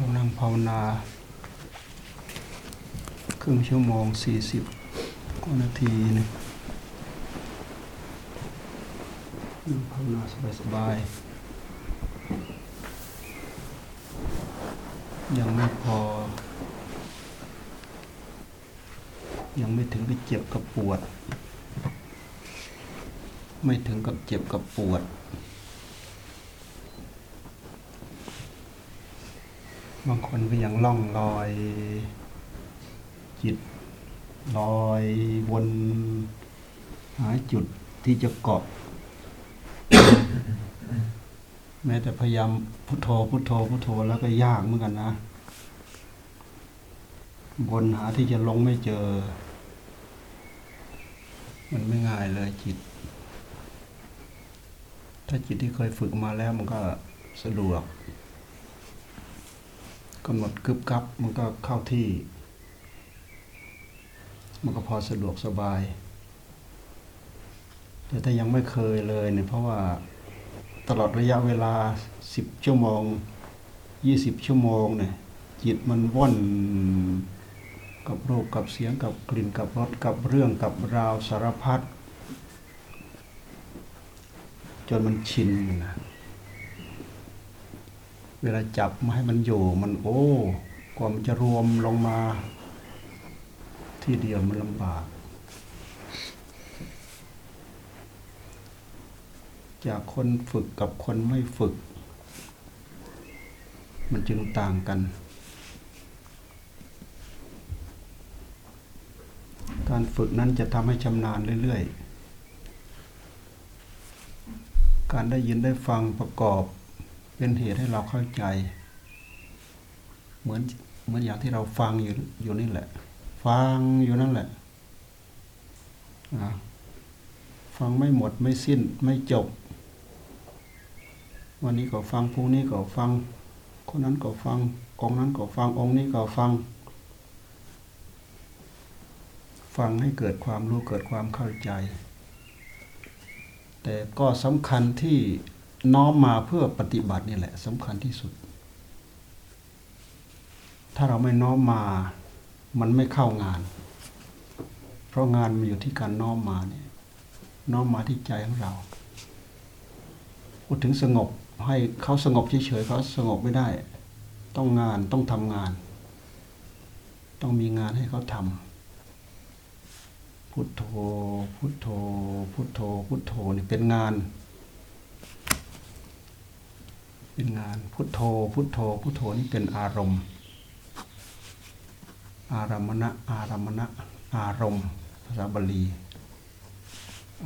เรานั่งภาวนา ครึ่งชั่วโมงสี่สิบกว่านาทีนะนั่งภาวนาสบายๆยังไม่พอ ยังไม่ถึงกับเจ็บกับปวด ไม่ถึงกับเจ็บกับปวด บางคนก็ยังล่องลอย จิตลอยวนหาจุดที่จะเกาะแม้แต่พยายามพุทโธพุทโธพุทโธแล้วก็ยากเหมือนกันนะวนหาที่จะลงไม่เจอ มันไม่ง่ายเลยจิต ถ้าจิตที่เคยฝึกมาแล้วมันก็สะดวก กำหนดกึบกับมันก็เข้าที่ มันก็พอสะดวกสบาย แต่ถ้ายังไม่เคยเลยเนี่ยเพราะว่าตลอดระยะเวลาสิบชั่วโมงยี่สิบชั่วโมงเนี่ยจิตมันว่อนกับรูปกับเสียงกับกลิ่นกับรสกับเรื่องกับราวสารพัดจนมันชินนะ เวลาจับมาให้มันอยู่มันโอ้กว่ามันจะรวมลงมา ที่เดียวมันลำบาก จากคนฝึกกับคนไม่ฝึก มันจึงต่างกัน การฝึกนั้นจะทำให้ชำนาญเรื่อยๆ การได้ยินได้ฟังประกอบ เป็นเหตุให้เราเข้าใจ เหมือนเหมือนอย่างที่เราฟังอยู่อยู่นี่แหละ ฟังอยู่นั่นแหละฟังไม่หมดไม่สิ้นไม่จบ วันนี้ก็ฟังพรุ่งนี้ก็ฟัง คนนั้นก็ฟังองค์นั้นก็ฟังองค์นี้ก็ฟัง ฟังให้เกิดความรู้เกิดความเข้าใจ แต่ก็สำคัญที่ น้อมมาเพื่อปฏิบัตินี่แหละสำคัญที่สุด ถ้าเราไม่น้อมมา มันไม่เข้างาน เพราะงานมันอยู่ที่การน้อมมาเนี่ยน้อมมาที่ใจของเราพูดถึงสงบให้เขาสงบเฉยๆเขาสงบไม่ได้ ต้องงานต้องทำงาน ต้องมีงานให้เขาทำพุทโธพุทโธพุทโธพุทโธนี่เป็นงาน เป็นงานพุทโธ พุทโธ พุทโธนี่เป็นอารมณ์ อารมณะ อารมณะ อารมณ์ ภาษาบาลี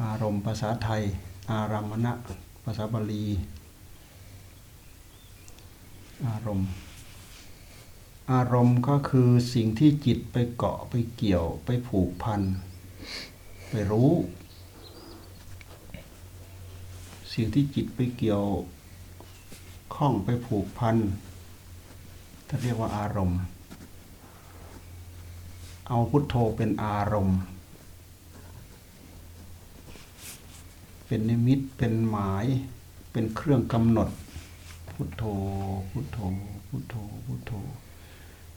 อารมณ์ภาษาไทย อารมณะ ภาษาบาลี อารมณ์ อารมณ์ก็คือสิ่งที่จิตไปเกาะไปเกี่ยวไปผูกพัน ไปรู้ สิ่งที่จิตไปเกี่ยว ข้องไปผูกพันถ้าเรียกว่าอารมณ์ เอาพุทโธเป็นอารมณ์ เป็นนิมิตเป็นหมายเป็นเครื่องกำหนด พุทโธพุทโธพุทโธพุทโธ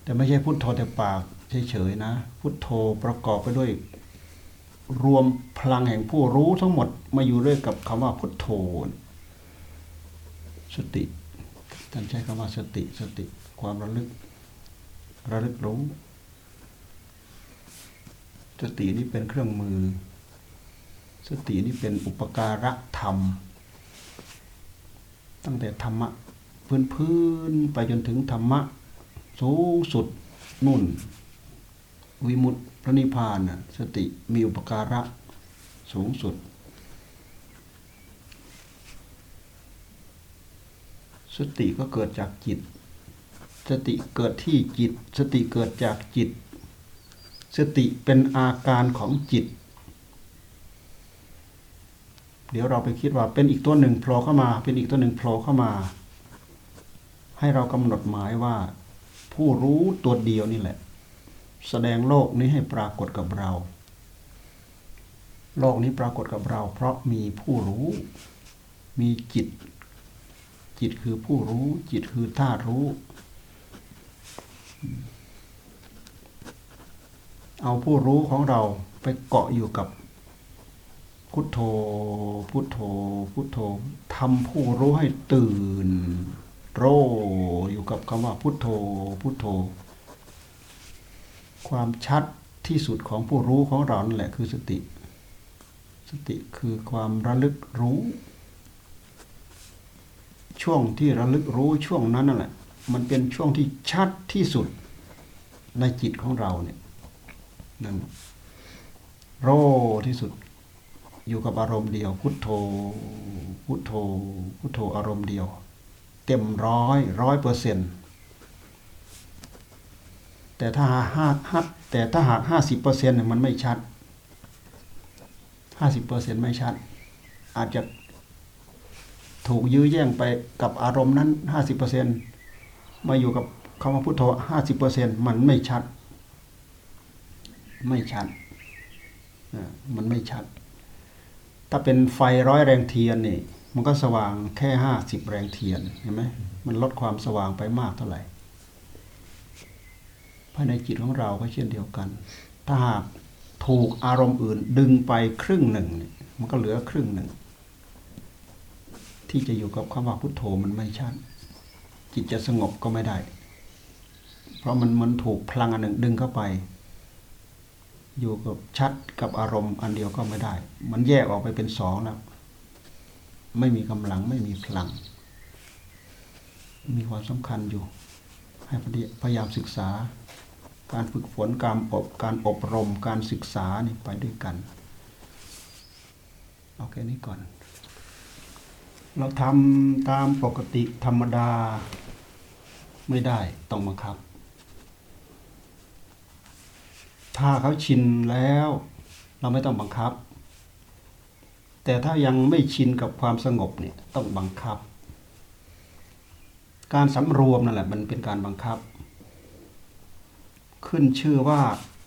แต่ไม่ใช่พุทโธแต่ปากเฉยๆนะ พุทโธประกอบไปด้วย รวมพลังแห่งผู้รู้ทั้งหมดมาอยู่ด้วยกับคำว่าพุทโธสติ ท่านใช้คำว่าสติสติความระลึก ระลึกรู้สตินี้เป็นเครื่องมือ สตินี้เป็นอุปการะธรรม ตั้งแต่ธรรมะพื้นพื้นไปจนถึงธรรมะ สูงสุดนุ่น วิมุตติพระนิพพานสติมีอุปการะสูงสุด สติก็เกิดจากจิต สติเกิดที่จิต สติเกิดจากจิต สติเป็นอาการของจิต เดี๋ยวเราไปคิดว่าเป็นอีกตัวหนึ่งโผล่เข้ามา เป็นอีกตัวหนึ่งโผล่เข้ามา ให้เรากำหนดหมายว่า ผู้รู้ตัวเดียวนี่แหละ แสดงโลกนี้ให้ปรากฏกับเรา โลกนี้ปรากฏกับเรา เพราะมีผู้รู้ มีจิต จิตคือผู้รู้ จิตคือธาตุรู้ เอาผู้รู้ของเราไปเกาะอยู่กับ พุทโธ พุทโธ พุทโธทำผู้รู้ให้ตื่น โรอยู่กับคำว่าพุทโธ พุทโธ ความชัดที่สุดของผู้รู้ของเรานั่นแหละคือสติ สติคือความระลึกรู้ ช่วงที่ระลึกรู้ช่วงนั้นนั่นแหละ มันเป็นช่วงที่ชัดที่สุดในจิตของเราเนี่ยนั่นโรที่สุด อยู่กับอารมณ์เดียว พุทโธ พุทโธ พุทโธอารมณ์เดียว เต็มร้อยร้อยเปอร์เซ็นต์แต่ถ้าห้าห้าแต่ถ้าหากห้าสิบเปอร์เซ็นต์มันไม่ชัดห้าสิบเปอร์เซ็นต์ไม่ชัด อาจจะ ถูกยื้อแย่งไปกับอารมณ์นั้นห้าสิบเปอร์เซ็นต์มาอยู่กับคำว่าพุทโธห้าสิบเปอร์เซ็นต์มันไม่ชัด ไม่ชัดมันไม่ชัด ถ้าเป็นไฟร้อยแรงเทียนนี่ มันก็สว่างแค่ห้าสิบแรงเทียนเห็นไหมมันลดความสว่างไปมากเท่าไหร่ภายในจิตของเราก็เช่นเดียวกัน ถ้าหากถูกอารมณ์อื่นดึงไปครึ่งหนึ่ง มันก็เหลือครึ่งหนึ่ง ที่จะอยู่กับคำว่าพุทโธมันไม่ชัดจิตจะสงบก็ไม่ได้ เพราะมันมันถูกพลังอันหนึ่งดึงเข้าไป อยู่กับชัดกับอารมณ์อันเดียวก็ไม่ได้ มันแยกออกไปเป็นสองแล้ว ไม่มีกำลังไม่มีพลัง มีความสำคัญอยู่ ให้พยายามศึกษา การฝึกฝนการอบการอบรมการศึกษานี่ไปด้วยกัน เอาแค่นี้ก่อน เราทำตามปกติธรรมดา ไม่ได้ต้องบังคับ ถ้าเขาชินแล้ว เราไม่ต้องบังคับ แต่ถ้ายังไม่ชินกับความสงบเนี่ยต้องบังคับ การสำรวมนั่นแหละมันเป็นการบังคับ ขึ้นชื่อว่า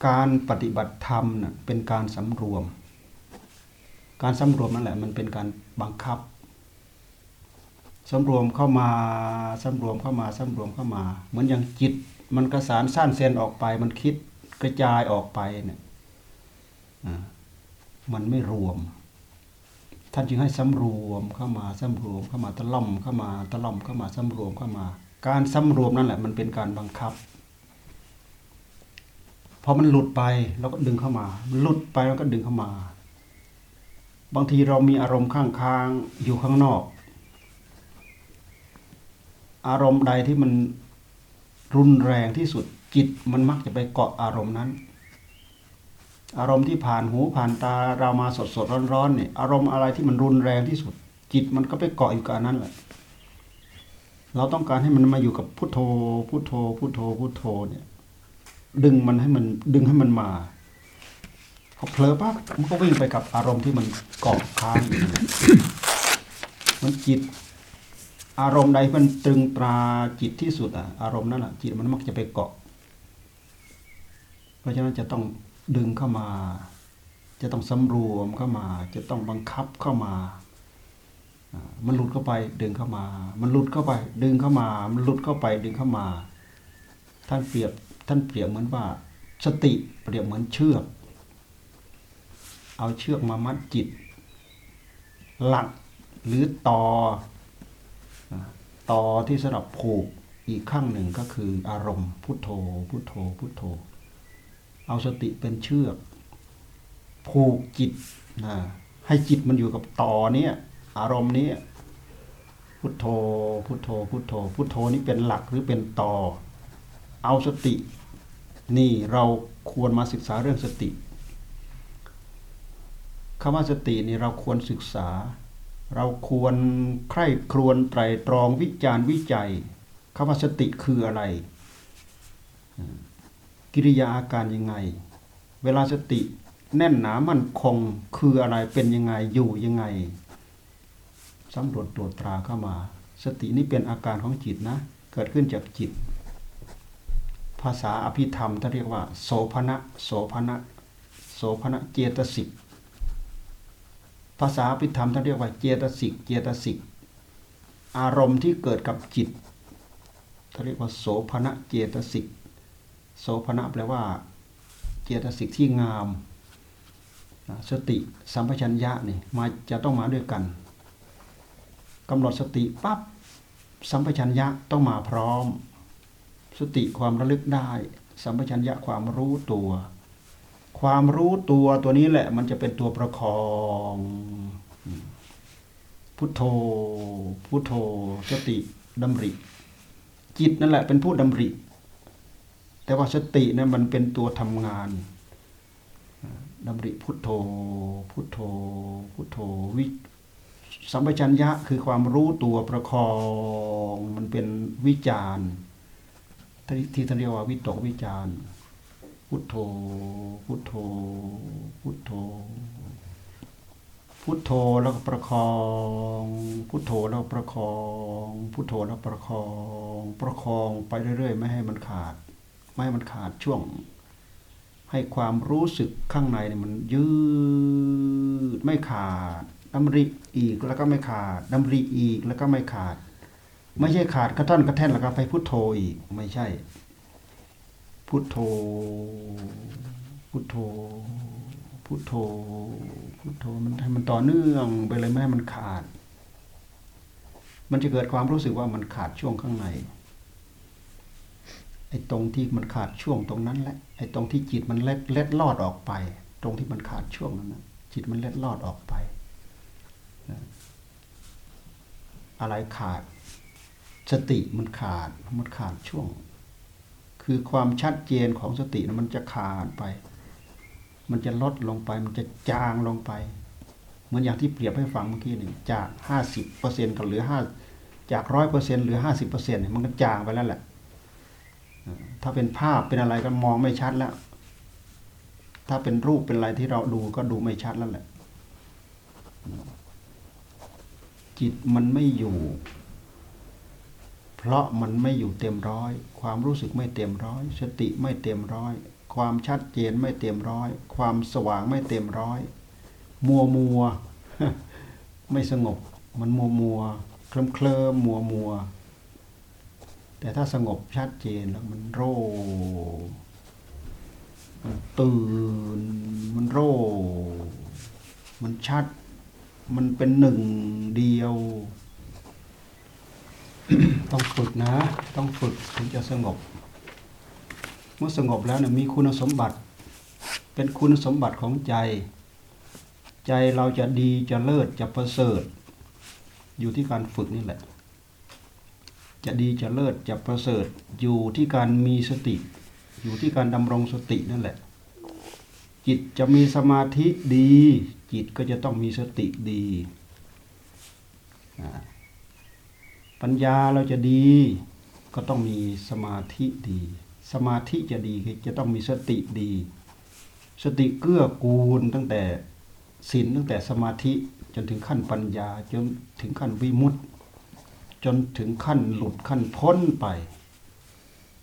การปฏิบัติธรรมน่ะเป็นการสำรวม การสำรวมนั่นแหละมันเป็นการบังคับ สำรวมเข้ามาสำรวมเข้ามาสำรวมเข้ามา เหมือนอย่างจิต มันกระสานสั้นเซนออกไป มันคิดกระจายออกไปเนี่ยมันไม่รวม ท่านจึงให้สำรวมเข้ามาสำรวมเข้ามาตะล่อมเข้ามาตะล่อมเข้ามาสำรวมเข้ามา การสำรวมนั่นแหละ มันเป็นการบังคับพอมันหลุดไปเราก็ดึงเข้ามามันหลุดไปเราก็ดึงเข้ามา บางทีเรามีอารมณ์ข้างๆอยู่ข้างนอก อารมณ์ใดที่มันรุนแรงที่สุดจิตมันมักจะไปเกาะอารมณ์นั้น อารมณ์ที่ผ่านหูผ่านตาเรามาสดสดร้อนๆเนี่ยอารมณ์อะไรที่มันรุนแรงที่สุด จิตมันก็ไปเกาะอยู่กับนั้นแหละเราต้องการให้มันมาอยู่กับพุทโธพุทโธพุทโธพุทโธเนี่ย ดึงมันให้มันดึงให้มันมาพอเผลอปั๊บมันก็วิ่งไปกับอารมณ์ที่มันเกาะค้างมันจิต อารมณ์ใดมันตรึงตราจิตที่สุดอะอารมณ์นั้นอะจิตมันมักจะไปเกาะ เพราะฉะนั้นจะต้องดึงเข้ามา จะต้องสำรวมเข้ามา จะต้องบังคับเข้ามา มันหลุดเข้าไปดึงเข้ามา มันหลุดเข้าไป ดึงเข้ามา มันหลุดเข้าไปดึงเข้ามา ท่านเปรียบท่านเปรียบเหมือนว่า สติเปรียบเหมือนเชือก เอาเชือกมามัดจิต หลักหรือต่อ ต่อที่สำหรับผูกอีกข้างหนึ่งก็คืออารมณ์พุทโธ พุทโธ พุทโธ เอาสติเป็นเชือก ผูกจิตนะให้จิตมันอยู่กับต่อเนี้ยอารมณ์นี้พุทโธ พุทโธ พุทโธ พุทโธนี้เป็นหลักหรือเป็นต่อ เอาสติ นี่เราควรมาศึกษาเรื่องสติคำว่าสตินี่เราควรศึกษา เราควรใคร่ครวญไตรตรองวิจารณ์วิจัยคำว่าสติคืออะไร กิริยาอาการยังไง เวลาสติแน่นหนามั่นคงคืออะไรเป็นยังไงอยู่ยังไงสำรวจตรวจตราเข้ามา สตินี่เป็นอาการของจิตนะ เกิดขึ้นจากจิต ภาษาอภิธรรมท่านเรียกว่า โสภณะโสภณะโสภณะเจตสิก ภาษาอภิธรรมท่านเรียกว่าเจตสิก เจตสิก อารมณ์ที่เกิดกับจิตท่านเรียกว่าโสภณะเจตสิก โสภณะแปลว่า เจตสิกที่งาม สติสัมปชัญญะนี่มาจะต้องมาด้วยกันกำหนดสติปั๊บสัมปชัญญะต้องมาพร้อม สติความระลึกได้ สัมปชัญญะความรู้ตัว ความรู้ตัวตัวนี้แหละ มันจะเป็นตัวประคอง พุทโธ พุทโธสติดำริ จิตนั่นแหละเป็นผู้ดำริ แต่ว่าสตินั้นมันเป็นตัวทำงานดำริพุทโธ พุทโธ พุทโธวิสัมปชัญญะคือความรู้ตัวประคองมันเป็นวิจารณ์ที่ที่ท่านเรียกว่าวิตกวิจารณ์ พุทโธ พุทโธ พุทโธ พุทโธแล้วก็ประคอง พุทโธแล้วประคอง พุทโธแล้วประคอง ประคองไปเรื่อยๆ ไม่ให้มันขาด ไม่ให้มันขาดช่วง ให้ความรู้สึกข้างในเนี่ยมันยืดไม่ขาดดำริอีกแล้วก็ไม่ขาดดำริอีกแล้วก็ไม่ขาด ไม่ใช่ขาดกระท่อนกระแท่นแล้วก็ไปพุทโธอีกไม่ใช่ พุทโธ พุทโธ พุทโธ พุทโธ มันให้มันต่อเนื่องไปเลยไม่ให้มันขาด มันจะเกิดความรู้สึกว่ามันขาดช่วงข้างใน ไอ้ตรงที่มันขาดช่วงตรงนั้นแหละ ไอ้ตรงที่จิตมันเล็ดเล็ดลอดออกไป ตรงที่มันขาดช่วงนั้นนะจิตมันเล็ดลอดออกไป อะไรขาด สติมันขาด มันขาดช่วง คือความชัดเจนของสตินะมันจะขาดไป มันจะลดลงไป มันจะจางลงไป เหมือนอย่างที่เปรียบให้ฟังเมื่อกี้นี่จากห้าสิบเปอร์เซ็นต์กับเหลือห้าจากร้อยเปอร์เซ็นต์เหลือห้าสิบเปอร์เซ็นต์มันก็จางไปแล้วแหละ ถ้าเป็นภาพเป็นอะไรก็มองไม่ชัดแล้ว ถ้าเป็นรูปเป็นอะไรที่เราดูก็ดูไม่ชัดแล้วแหละ จิตมันไม่อยู่ เพราะมันไม่อยู่เต็มร้อย ความรู้สึกไม่เต็มร้อย สติไม่เต็มร้อย ความชัดเจนไม่เต็มร้อย ความสว่างไม่เต็มร้อย มัวมัว ไม่สงบ มันมัวมัว เคลิ้มเคลิ้มมัวมัว แต่ถ้าสงบชัดเจนแล้วมันโรมันตื่น มันโรมันชัด มันเป็นหนึ่งเดียว ต้องฝึกนะ ต้องฝึกถึงจะสงบ เมื่อสงบแล้วเนี่ยมีคุณสมบัติ เป็นคุณสมบัติของใจ ใจเราจะดีจะเลิศจะประเสริฐ อยู่ที่การฝึกนี่แหละ จะดีจะเลิศจะประเสริฐ อยู่ที่การมีสติ อยู่ที่การดำรงสตินั่นแหละ จิตจะมีสมาธิดี จิตก็จะต้องมีสติดีอ่า ปัญญาเราจะดี ก็ต้องมีสมาธิดี สมาธิจะดีจะต้องมีสติดี สติเกื้อกูลตั้งแต่ศีลตั้งแต่สมาธิจนถึงขั้นปัญญาจนถึงขั้นวิมุตติ จนถึงขั้นหลุดขั้นพ้นไป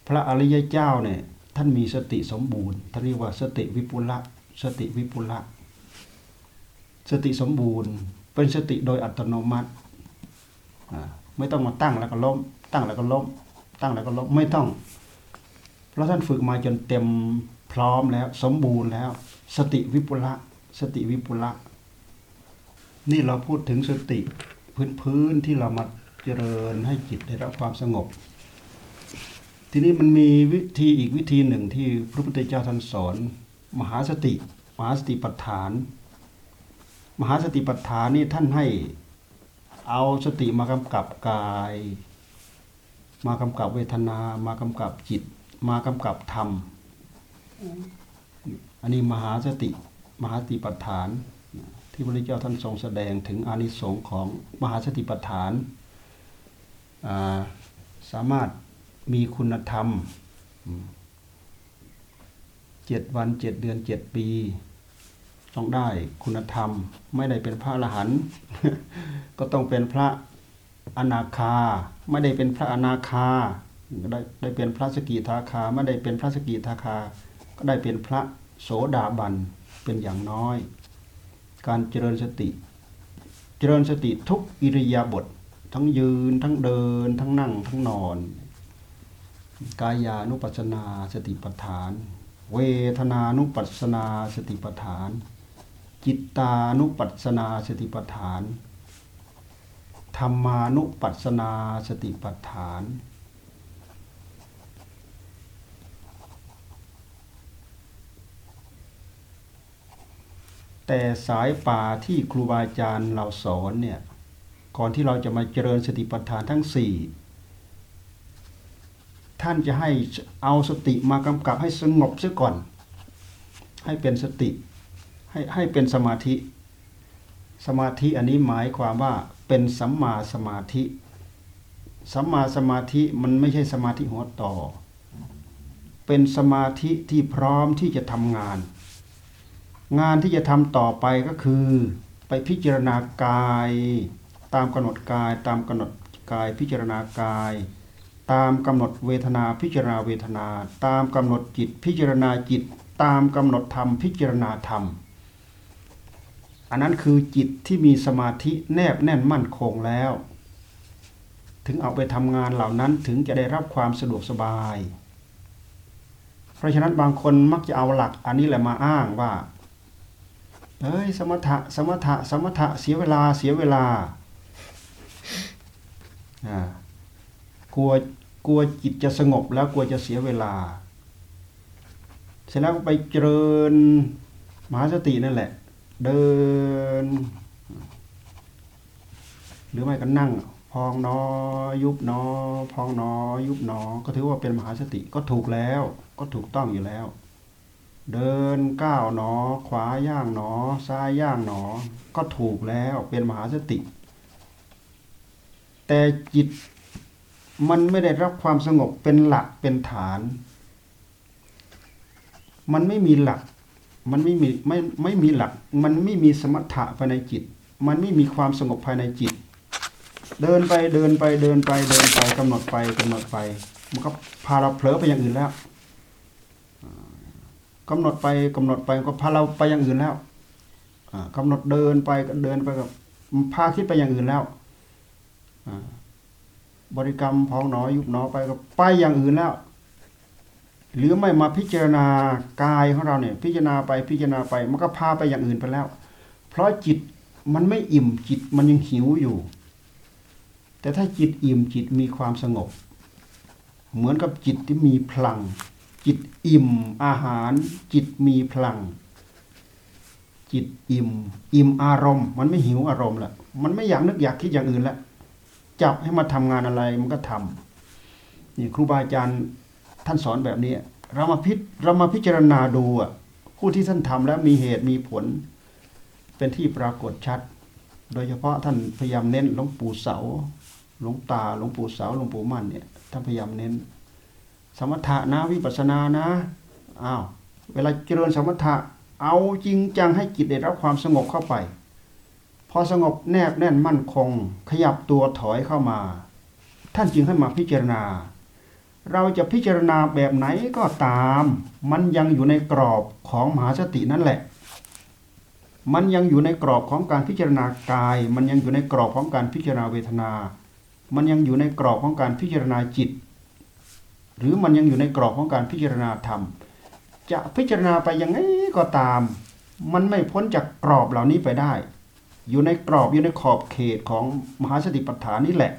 พระอริยเจ้าเนี่ยท่านมีสติสมบูรณ์ท่านเรียกว่าสติวิปุละสติวิปุละสติสมบูรณ์ เป็นสติโดยอัตโนมัติ ไม่ต้องมาตั้งแล้วก็ล้ม ตั้งแล้วก็ล้ม ตั้งแล้วก็ล้มไม่ต้อง เพราะท่านฝึกมาจนเต็มพร้อมแล้ว สมบูรณ์แล้ว สติวิปุละ สติวิปุละ นี่เราพูดถึงสติพื้นพื้นๆที่เรามาเจริญให้จิตได้รับความสงบ ทีนี้มันมีวิธีอีกวิธีหนึ่งที่พระพุทธเจ้าท่านสอน มหาสติ มหาสติปัฏฐาน มหาสติปัฏฐานนี่ท่านให้ เอาสติมากำกับกาย มากำกับเวทนา มากำกับจิต มากำกับธรรม อันนี้มหาสติ มหาสติปัฏฐาน ที่พระพุทธเจ้าท่านทรงแสดงถึงอานิสงส์ของมหาสติปัฏฐานาสามารถมีคุณธรรมเจ็ดวันเจ็ดเดือนเจ็ดปี ต้องได้คุณธรรม ไม่ได้เป็นพระอรหันต์ก็ต้องเป็นพระอนาคา ไม่ได้เป็นพระอนาคาได้ได้เป็นพระสกิทาคา ไม่ได้เป็นพระสกิทาคา ก็ได้เป็นพระโสดาบันเป็นอย่างน้อย การเจริญสติ เจริญสติทุกอิริยาบถทั้งยืนทั้งเดิน ทั้งนั่งทั้งนอน กายานุปัสสนาสติปัฏฐาน เวทนานุปัสสนาสติปัฏฐาน จิตตานุปัสสนาสติปัฏฐานธรรมานุปัสสนาสติปัฏฐาน แต่สายป่าที่ครูบาอาจารย์เราสอนเนี่ย ก่อนที่เราจะมาเจริญสติปัฏฐานทั้งสี่ท่านจะให้เอาสติมากำกับให้สงบเสียก่อน ให้เป็นสติ ให้ให้เป็นสมาธิ สมาธิอันนี้หมายความว่าเป็นสัมมาสมาธิ สัมมาสมาธิมันไม่ใช่สมาธิหัวต่อ เป็นสมาธิที่พร้อมที่จะทำงาน งานที่จะทำต่อไปก็คือไปพิจารณากายตามกำหนดกายตามกำหนดกายพิจารณากาย ตามกำหนดเวทนาพิจารณาเวทนา ตามกำหนดจิตพิจารณาจิต ตามกำหนดธรรมพิจารณาธรรม อันนั้นคือจิตที่มีสมาธิแนบแน่นมั่นคงแล้ว ถึงเอาไปทำงานเหล่านั้นถึงจะได้รับความสะดวกสบาย เพราะฉะนั้นบางคนมักจะเอาหลักอันนี้แหละมาอ้างว่าเฮ้ยสมถะสมถะสมถะเสียเวลาเสียเวลาอ่ากลัวกลัวจิตจะสงบแล้วกลัวจะเสียเวลา เสร็จแล้วก็ไปเจริญมหาสตินั่นแหละ เดิน หรือไม่ก็นั่ง พองนอยุบนอ พองนอยุบนอ ก็ถือว่าเป็นมหาสติก็ถูกแล้ว ก็ถูกต้องอยู่แล้ว เดินก้าวหนอ ขวาย่างหนอ ซ้ายย่างหนอ ก็ถูกแล้วเป็นมหาสติ แต่จิตมันไม่ได้รับความสงบเป็นหลักเป็นฐาน มันไม่มีหลัก มันไม่มีไม่ไม่มีหลัก มันไม่มีสมถะภายในจิต มันไม่มีความสงบภายในจิต เดินไปเดินไปเดินไปเดินไปกำหนดไปกำหนดไป มันก็พาเราเผลอไปอย่างอื่นแล้วกำหนดไปกำหนดไปก็พาเราไปอย่างอื่นแล้วอ่ากำหนดเดินไปก็เดินไปกับพาคิดไปอย่างอื่นแล้วบริกรรมพองหนอยุบหนอไปก็ไปอย่างอื่นแล้ว หรือไม่มาพิจารณากายของเราเนี่ยพิจารณาไปพิจารณาไป มันก็พาไปอย่างอื่นไปแล้ว เพราะจิตมันไม่อิ่มจิตมันยังหิวอยู่ แต่ถ้าจิตอิ่มจิตมีความสงบ เหมือนกับจิตที่มีพลัง จิตอิ่มอาหาร จิตมีพลัง จิตอิ่ม อิ่มอารมณ์ มันไม่หิวอารมณ์ละมันไม่อยากนึกอยากคิดอย่างอื่นละจับให้มาทำงานอะไรมันก็ทำนี่ครูบาอาจารย์ ท่านสอนแบบนี้ เรามาพิเรามาพิจารณาดูอะผู้ที่ท่านทำแล้วมีเหตุมีผล เป็นที่ปรากฏชัด โดยเฉพาะท่านพยายามเน้นหลวงปู่เสาหลวงตาหลวงปู่เสาหลวงปู่มั่นเนี่ยท่านพยายามเน้น สมถะนะวิปัสสนานะอ้าวเวลาเจริญสมถะเอาจริงจังให้จิตได้รับความสงบเข้าไป พอสงบแนบแน่นมั่นคง ขยับตัวถอยเข้ามา ท่านจึงให้มาพิจารณา เราจะพิจารณาแบบไหนก็ตาม มันยังอยู่ในกรอบของมหาสตินั่นแหละ มันยังอยู่ในกรอบของการพิจารณากาย มันยังอยู่ในกรอบของการพิจารณาเวทนา มันยังอยู่ในกรอบของการพิจารณาจิต หรือมันยังอยู่ในกรอบของการพิจารณาธรรม จะพิจารณาไปยังไงก็ตาม มันไม่พ้นจากกรอบเหล่านี้ไปได้ อยู่ในกรอบอยู่ในขอบเขตของมหาสติปัฏฐานนี่แหละ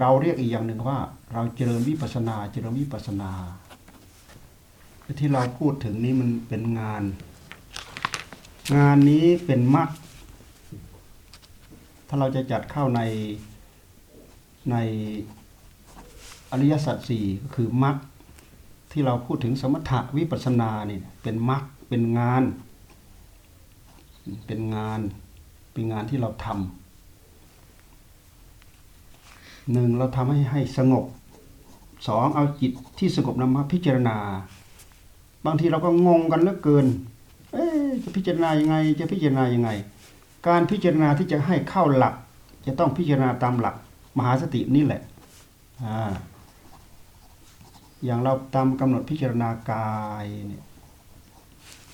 เราเรียกอีกอย่างหนึ่งว่า เราเจริญวิปัสนา เจริญวิปัสนาที่เราพูดถึงนี้มันเป็นงาน งานนี้เป็นมรรคถ้าเราจะจัดเข้าในในอริยสัจสี่ก็คือมรรคที่เราพูดถึงสมถะวิปัสสนาเนี่ยเป็นมรรคเป็นงาน เป็นงานเป็นงานที่เราทำ หนึ่งเราทำให้ให้สงบสองเอาจิตที่สงบนำมาพิจารณา บางทีเราก็งงกันเหลือเกิน เอ๊จะพิจารณายังไง จะพิจารณายังไง การพิจารณาที่จะให้เข้าหลัก จะต้องพิจารณาตามหลัก มหาสตินี่แหละอ่าอย่างเราตามกำหนดพิจารณากายเนี่ย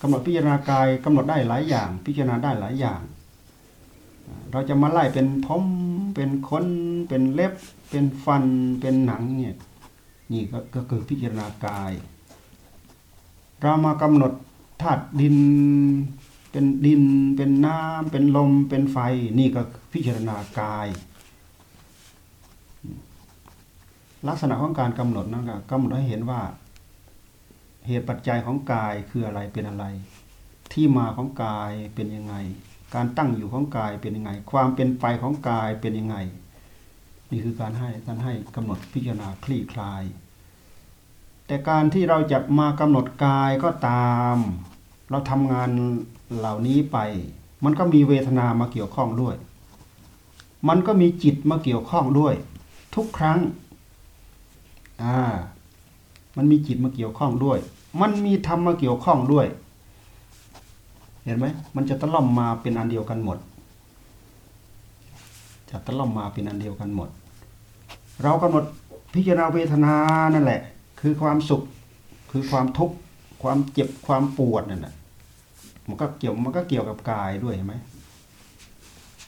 กำหนดพิจารณากายกำหนดได้หลายอย่าง พิจารณาได้หลายอย่าง เราจะมาไล่เป็นผม เป็นขนเป็นเล็บ เป็นฟันเป็นหนังเนี่ยนี่ก็ก็คือพิจารณากาย เรามากำหนดธาตุดินเป็นดินเป็นน้ำเป็นลมเป็นไฟ นี่ก็พิจารณากาย ลักษณะของการกำหนดนั่นก็กำหนดให้เห็นว่า เหตุปัจจัยของกายคืออะไรเป็นอะไร ที่มาของกายเป็นยังไง การตั้งอยู่ของกายเป็นยังไง ความเป็นไปของกายเป็นยังไง นี่คือการให้ท่านให้กำหนดพิจารณาคลี่คลาย แต่การที่เราจะมากำหนดกายก็ตาม เราทำงานเหล่านี้ไป มันก็มีเวทนามาเกี่ยวข้องด้วย มันก็มีจิตมาเกี่ยวข้องด้วย ทุกครั้งอ่ามันมีจิตมาเกี่ยวข้องด้วย มันมีธรรมมาเกี่ยวข้องด้วย เห็นไหมมันจะตะล่อมมาเป็นอันเดียวกันหมด จะตะล่อมมาเป็นอันเดียวกันหมด เรากำหนดพิจารณาเวทนานั่นแหละ คือความสุขคือความทุกข์ความเจ็บความปวดนั่นแหละมันก็เกี่ยวมันก็เกี่ยวกับกายด้วยเห็นไหม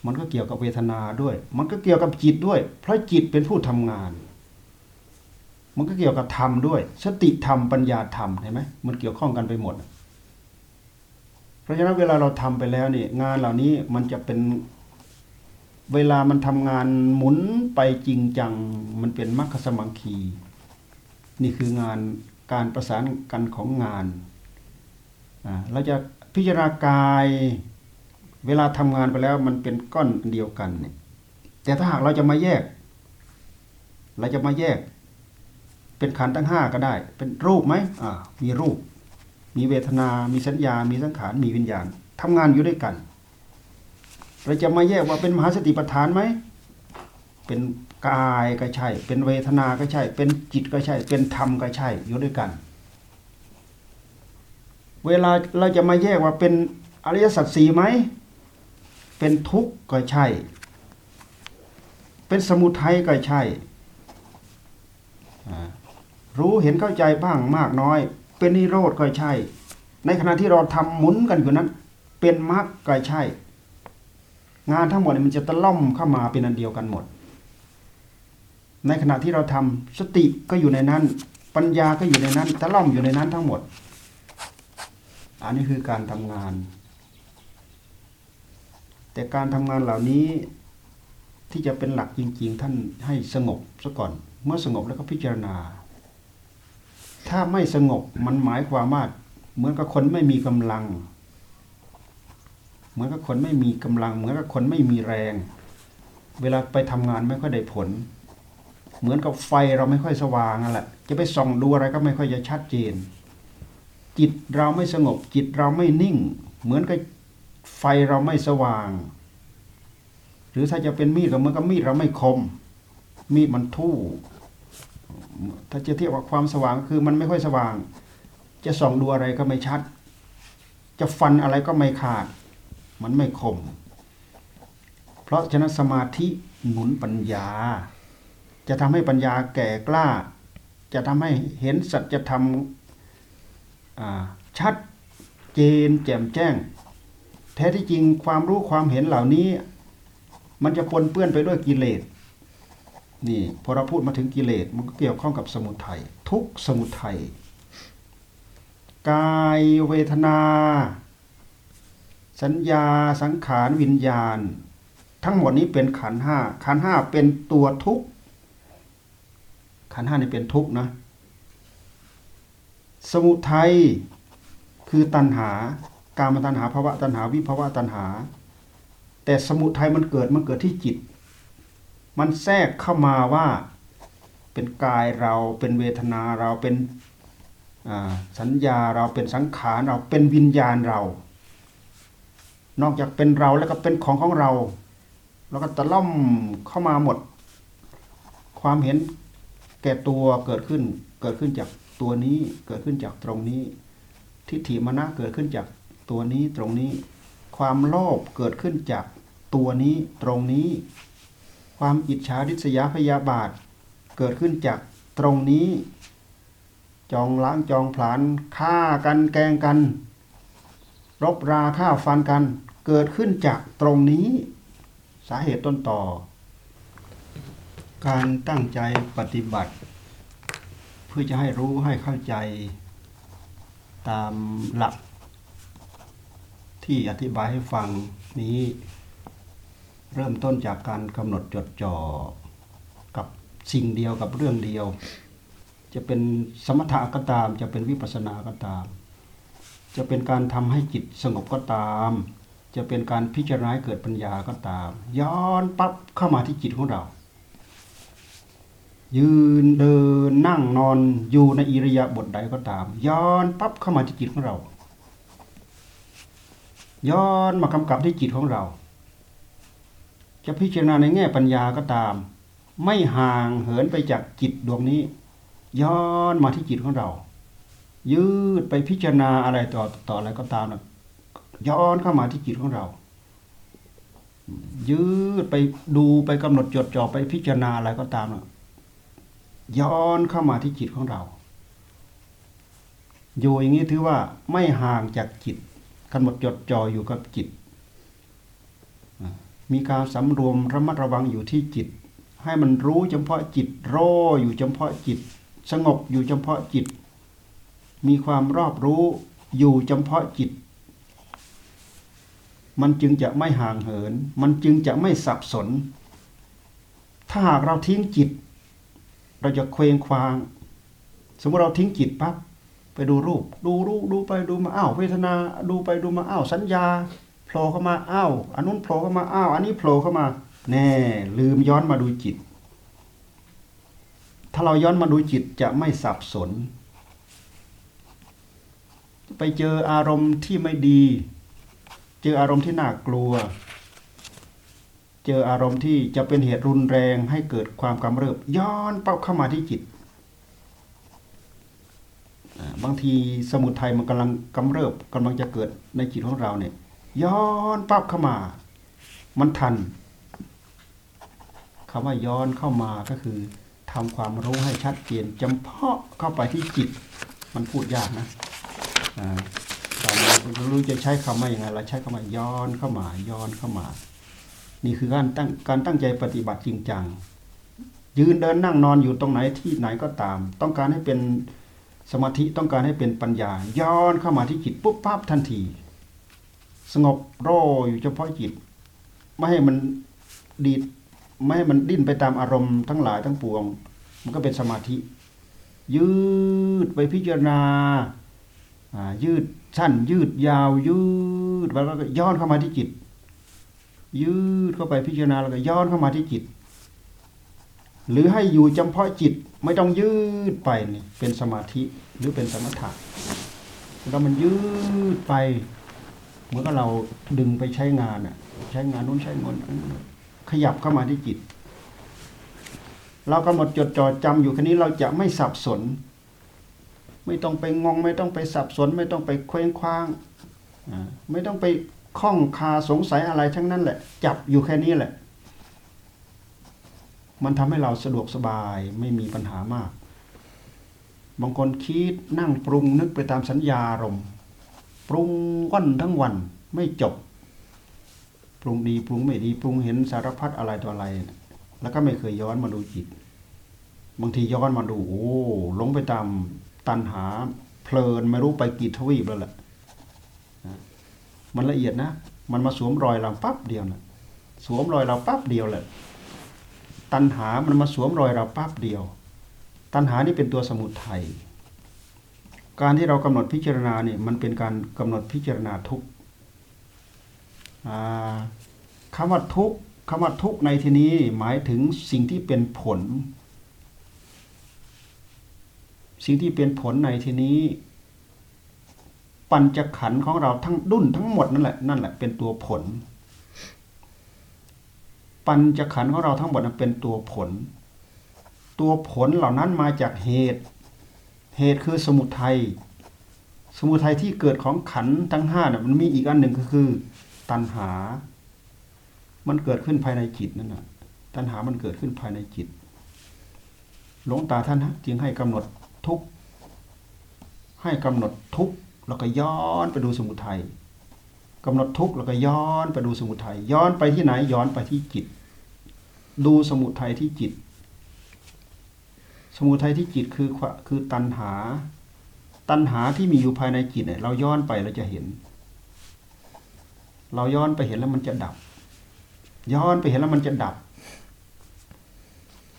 มันก็เกี่ยวกับเวทนาด้วย มันก็เกี่ยวกับจิตด้วย เพราะจิตเป็นผู้ทำงาน มันก็เกี่ยวกับธรรมด้วย สติธรรมปัญญาธรรมเห็นไหมมันเกี่ยวข้องกันไปหมด เพราะฉะนั้นเวลาเราทำไปแล้วนี่งานเหล่านี้มันจะเป็นเวลามันทำงานหมุนไปจริงจัง มันเป็นมรรคสมังคี นี่คืองานการประสานกันของงานอ่าเราจะพิจารณากายเวลาทำงานไปแล้วมันเป็นก้อนเดียวกันเนี่ยแต่ถ้าหากเราจะมาแยก เราจะมาแยก เป็นขันธ์ทั้งห้าก็ได้ เป็นรูปไหมอ่ามีรูป มีเวทนา มีสัญญา มีสังขาร มีวิญญาณทำงานอยู่ด้วยกัน เราจะมาแยกว่าเป็นมหาสติปัฏฐานไหม เป็นกายก็ใช่ เป็นเวทนาก็ใช่ เป็นจิตก็ใช่ เป็นธรรมก็ใช่ อยู่ด้วยกัน เวลาเราจะมาแยกว่าเป็นอริยสัจสี่ไหม เป็นทุกข์ก็ใช่ เป็นสมุทัยก็ใช่ รู้เห็นเข้าใจบ้างมากน้อย เป็นนิโรธก็ใช่ ในขณะที่เราทำหมุนกันอยู่นั้น เป็นมรรคก็ใช่ งานทั้งหมดมันจะตะล่อมเข้ามาเป็นอันเดียวกันหมด ในขณะที่เราทำสติก็อยู่ในนั้น ปัญญาก็อยู่ในนั้นตะล่อมอยู่ในนั้นทั้งหมด อันนี้คือการทำงาน แต่การทำงานเหล่านี้ที่จะเป็นหลักจริง ๆ ท่านให้สงบซะก่อน เมื่อสงบแล้วก็พิจารณา ถ้าไม่สงบมันหมายความว่าเหมือนกับคนไม่มีกำลัง เหมือนกับคนไม่มีกำลัง เหมือนกับคนไม่มีแรง เวลาไปทำงานไม่ค่อยได้ผล เหมือนกับไฟเราไม่ค่อยสว่างนั่นแหละจะไปส่องดูอะไรก็ไม่ค่อยจะชัดเจน จิตเราไม่สงบ จิตเราไม่นิ่ง เหมือนกับไฟเราไม่สว่าง หรือถ้าจะเป็นมีดก็เหมือนกับมีดเราไม่คม มีดมันทู่ ถ้าจะเทียบกับความสว่างคือมันไม่ค่อยสว่าง จะส่องดูอะไรก็ไม่ชัด จะฟันอะไรก็ไม่ขาด มันไม่คม เพราะฉะนั้นสมาธิหนุนปัญญา จะทำให้ปัญญาแก่กล้า จะทำให้เห็นสัจธรรมชัดเจนแจ่มแจ้ง แท้ที่จริงความรู้ความเห็นเหล่านี้ มันจะปนเปื้อนไปด้วยกิเลส นี่พอเราพูดมาถึงกิเลสมันก็เกี่ยวข้องกับสมุทัยทุกสมุทัยกายเวทนา สัญญาสังขารวิญญาณ ทั้งหมดนี้เป็นขันห้าขันห้าเป็นตัวทุกขันห้านี่เป็นทุกนะ สมุทัยคือตัณหา การมตัณหาภาวะตัณหาวิภาวะตัณหา แต่สมุทัยมันเกิดมันเกิดที่จิต มันแทรกเข้ามาว่าเป็นกายเราเป็นเวทนาเราเป็นสัญญาเราเป็นสังขารเราเป็นวิญญาณเรา นอกจากเป็นเราแล้วก็เป็นของของเราแล้วก็ตะล่อมเข้ามาหมด ความเห็นแก่ตัวเกิดขึ้นเกิดขึ้นจากตัวนี้เกิดขึ้นจากตรงนี้ ทิฏฐิมณะเกิดขึ้นจากตัวนี้ตรงนี้ ความโลภเกิดขึ้นจากตัวนี้ตรงนี้ ความอิจฉาริษยาพยาบาท เกิดขึ้นจากตรงนี้ จองล้างจองผลาญฆ่ากันแกงกัน รบราฆ่าฟันกัน เกิดขึ้นจากตรงนี้ สาเหตุต้นต่อ การตั้งใจปฏิบัติ เพื่อจะให้รู้ให้เข้าใจ ตามหลักที่อธิบายให้ฟังนี้ เริ่มต้นจากการกำหนดจดจ่อกับสิ่งเดียวกับเรื่องเดียว จะเป็นสมถะก็ตาม จะเป็นวิปัสสนาก็ตาม จะเป็นการทำให้จิตสงบก็ตาม จะเป็นการพิจารณาเกิดปัญญาก็ตาม ย้อนปั๊บเข้ามาที่จิตของเรา ยืนเดินนั่งนอนอยู่ในอิริยาบถใดก็ตาม ย้อนปั๊บเข้ามาที่จิตของเรา ย้อนมากำกับที่จิตของเรา จะพิจารณาในแง่ปัญญาก็ตาม ไม่ห่างเหินไปจากจิตดวงนี้ ย้อนมาที่จิตของเรา ยืดไปพิจารณาอะไรต่อต่ออะไรก็ตามนะย้อนเข้ามาที่จิตของเรา ยืดไปดูไปกำหนดจดจ่อไปพิจารณาอะไรก็ตามนะย้อนเข้ามาที่จิตของเราอยู่อย่างนี้ถือว่าไม่ห่างจากจิตกำหนดจดจ่ออยู่กับจิต มีการสำรวมระมัดระวังอยู่ที่จิต ให้มันรู้เฉพาะจิตโรอยู่เฉพาะจิต สงบอยู่เฉพาะจิต มีความรอบรู้อยู่เฉพาะจิต มันจึงจะไม่ห่างเหิน มันจึงจะไม่สับสน ถ้าหากเราทิ้งจิต เราจะเคว้งคว้าง สมมติเราทิ้งจิตปั๊บไปดูรูป ดูรูปดูไปดูมาอ้าวเวทนาดูไปดูมาอ้าวสัญญา โผล่เข้ามาอ้าวอันนู้นโผล่เข้ามาอ้าวอันนี้โผล่เข้ามา แน่ ลืมย้อนมาดูจิต ถ้าเราย้อนมาดูจิตจะไม่สับสน ไปเจออารมณ์ที่ไม่ดี เจออารมณ์ที่น่ากลัว เจออารมณ์ที่จะเป็นเหตุรุนแรงให้เกิดความกำเริบ ย้อนเป้าเข้ามาที่จิตบางทีสมุทัยมันกำลังกำเริบกำลังจะเกิดในจิตของเราเนี่ย ย้อนปั๊บเข้ามา มันทันคำว่าย้อนเข้ามาก็คือทำความรู้ให้ชัดเจนจำเพาะเข้าไปที่จิต มันพูดยากนะเราไม่รู้จะใช้คำว่าอย่างไงเราใช้คำว่าย้อนเข้ามา ย้อนเข้ามา นี่คือการตั้งการตั้งใจปฏิบัติจริงจังยืนเดินนั่งนอนอยู่ตรงไหนที่ไหนก็ตาม ต้องการให้เป็นสมาธิต้องการให้เป็นปัญญา ย้อนเข้ามาที่จิตปุ๊บปั๊บทันที สงบโรอยู่เฉพาะจิต ไม่ให้มันดีดไม่ให้มันดิ้นไปตามอารมณ์ทั้งหลายทั้งปวง มันก็เป็นสมาธิ ยืดไปพิจารณายืดสั้นยืดยาว ยืดแล้วก็ย้อนเข้ามาที่จิต ยืดเข้าไปพิจารณาแล้วก็ย้อนเข้ามาที่จิต หรือให้อยู่เฉพาะจิตไม่ต้องยืดไปนี่เป็นสมาธิหรือเป็นสมถะแล้วมันยืดไป เหมือนกับเราดึงไปใช้งานอะใช้งานนู้นใช้งานขยับเข้ามาที่จิต เรากำหนดจดจ่อจำอยู่แค่นี้เราจะไม่สับสน ไม่ต้องไปงง ไม่ต้องไปสับสน ไม่ต้องไปเคว้งคว้างไม่ต้องไปข้องคาสงสัยอะไรทั้งนั้นแหละ จับอยู่แค่นี้แหละ มันทำให้เราสะดวกสบายไม่มีปัญหามาก บางคนคิดนั่งปรุงนึกไปตามสัญญาอารมณ์ ปรุงวันทั้งวันไม่จบ ปรุงดีปรุงไม่ดีปรุงเห็นสารพัดอะไรตัวอะไร แล้วก็ไม่เคยย้อนมาดูจิต บางทีย้อนมาดูโอ้หลงไปตามตันหาเพลินไม่รู้ไปกี่ทวีปแล้วแหละมันละเอียดนะ มันมาสวมรอยเราปั๊บเดียวนะสวมรอยเราปั๊บเดียวแหละ ตันหามันมาสวมรอยเราปั๊บเดียว ตันหานี่เป็นตัวสมุทัย การที่เรากำหนดพิจารณาเนี่ยมันเป็นการกำหนดพิจารณาทุกคำว่าทุกคำว่าทุกในที่นี้หมายถึงสิ่งที่เป็นผล สิ่งที่เป็นผลในที่นี้ ปัญจขันธ์ของเราทั้งดุนทั้งหมดนั่นแหละนั่นแหละเป็นตัวผล ปัญจขันธ์ของเราทั้งหมดนั้นเป็นตัวผล ตัวผลเหล่านั้นมาจากเหตุ เหตุคือสมุทัยสมุทัยที่เกิดของขันทั้งห้าเนี่ยมันมีอีกอันหนึ่งก็คือ ตัณหา มันเกิดขึ้นภายในจิตนั่นนะตัณหามันเกิดขึ้นภายในจิต หลวงตาท่านจึงให้กำหนดทุกให้กำหนดทุกแล้วก็ย้อนไปดูสมุทัยกำหนดทุกแล้วก็ย้อนไปดูสมุทัยย้อนไปที่ไหนย้อนไปที่จิต ดูสมุทัยที่จิต สมุทัยที่จิตคือควคือตัณหา ตัณหาที่มีอยู่ภายในจิตเนี่ยเราย้อนไปเราจะเห็น เราย้อนไปเห็นแล้วมันจะดับ ย้อนไปเห็นแล้วมันจะดับ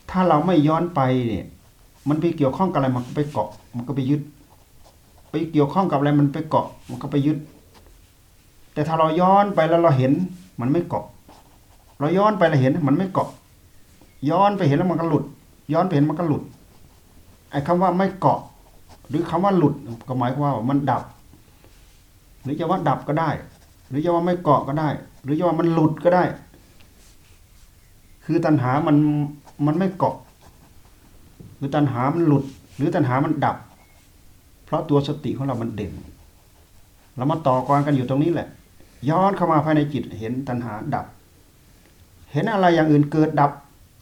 ถ้าเราไม่ย้อนไปเนี่ย มันไปเกี่ยวข้องกับอะไรมันก็ไปเกาะ มันก็ไปยึด ไปเกี่ยวข้องกับอะไรมันไปเกาะ มันก็ไปยึด แต่ถ้าเราย้อนไปแล้วเราเห็น มันไม่เกาะ เราย้อนไปเราเห็นมันไม่เกาะ ย้อนไปเห็นแล้วมันก็หลุดย้อนไปเห็นมันก็หลุด ไอ้คำว่าไม่เกาะ หรือคำว่าหลุดก็หมายความว่ามันดับ หรือจะว่าดับก็ได้ หรือจะว่าไม่เกาะก็ได้ หรือจะว่ามันหลุดก็ได้ คือตัณหามันมันไม่เกาะ หรือตัณหามันหลุด หรือตัณหามันดับ เพราะตัวสติของเรามันเด่นเรามาต่อกรกันอยู่ตรงนี้แหละ ย้อนเข้ามาภายในจิตเห็นตัณหาดับ เห็นอะไรอย่างอื่นเกิดดับ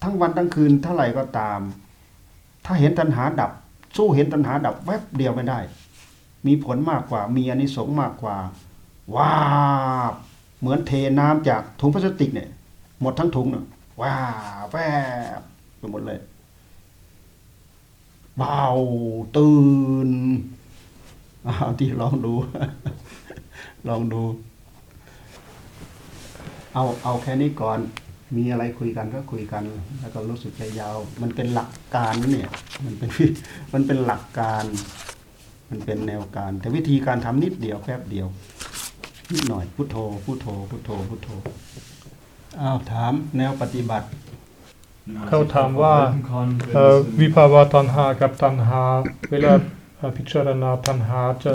ทั้งวันทั้งคืนเท่าไหร่ก็ตาม ถ้าเห็นตัณหาดับ สู้เห็นตัณหาดับแวบเดียวไม่ได้ มีผลมากกว่ามีอานิสงส์มากกว่าว้าบเหมือนเทน้ำจากถุงพลาสติกเนี่ย หมดทั้งถุงเน่ะว้าบแวบไปหมดเลยเบาตื่นเอาที่ลองดู ลองดู เอาเอาแค่นี้ก่อน มีอะไรคุยกันก็คุยกัน แล้วก็รู้สึกใจยาว มันเป็นหลักการนะเนี่ยมันเป็นมันเป็นหลักการ มันเป็นแนวการ แต่วิธีการทำนิดเดียวแป๊บเดียวนิดหน่อยพุทโธพุทโธพุทโธพุทโธอ้าวถามแนวปฏิบัติ เขาถามว่าเอ่อวิภาวะตัณหากับตัณหา เวลาเอ่อพิจารณาตัณหาจะ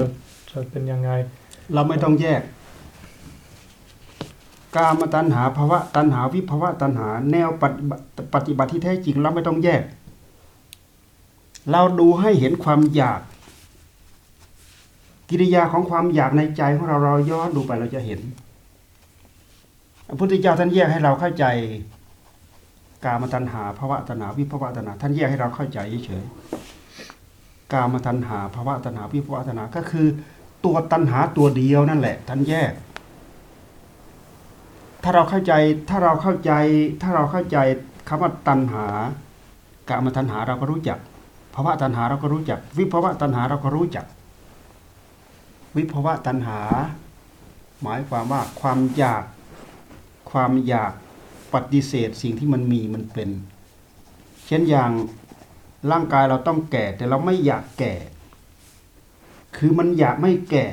จะเป็นยังไง เราไม่ต้องแยก กามตัณหาภาวะตัณหาวิภาวะตัณหา แนวปฏิบัติที่แท้จริงเราไม่ต้องแยก เราดูให้เห็นความอยาก กิริยาของความอยากในใจของเราเราย้อนดูไปเราจะเห็นพระพุทธเจ้าท่านแยกให้เราเข้าใจ กามตัณหาภาวะตัณหาวิภาวะตัณหา ท่านแยกให้เราเข้าใจเฉยๆกามตัณหาภาวะตัณหาวิภาวะตัณหาก็คือ ตัวตัณหาตัวเดียวนั่นแหละ ท่านแยก ถ้าเราเข้าใจถ้าเราเข้าใจ ถ้าเราเข้าใจคำว่าตัณหากามตัณหาเราก็รู้จักภาวะตัณหาเราก็รู้จัก วิภาวะตัณหาเราก็รู้จัก วิภาวะตัณหา หมายความว่าความอยาก ความอยากปฏิเสธสิ่งที่มันมีมันเป็น เช่นอย่างร่างกายเราต้องแก่ แต่เราไม่อยากแก่ คือมันอยากไม่แก่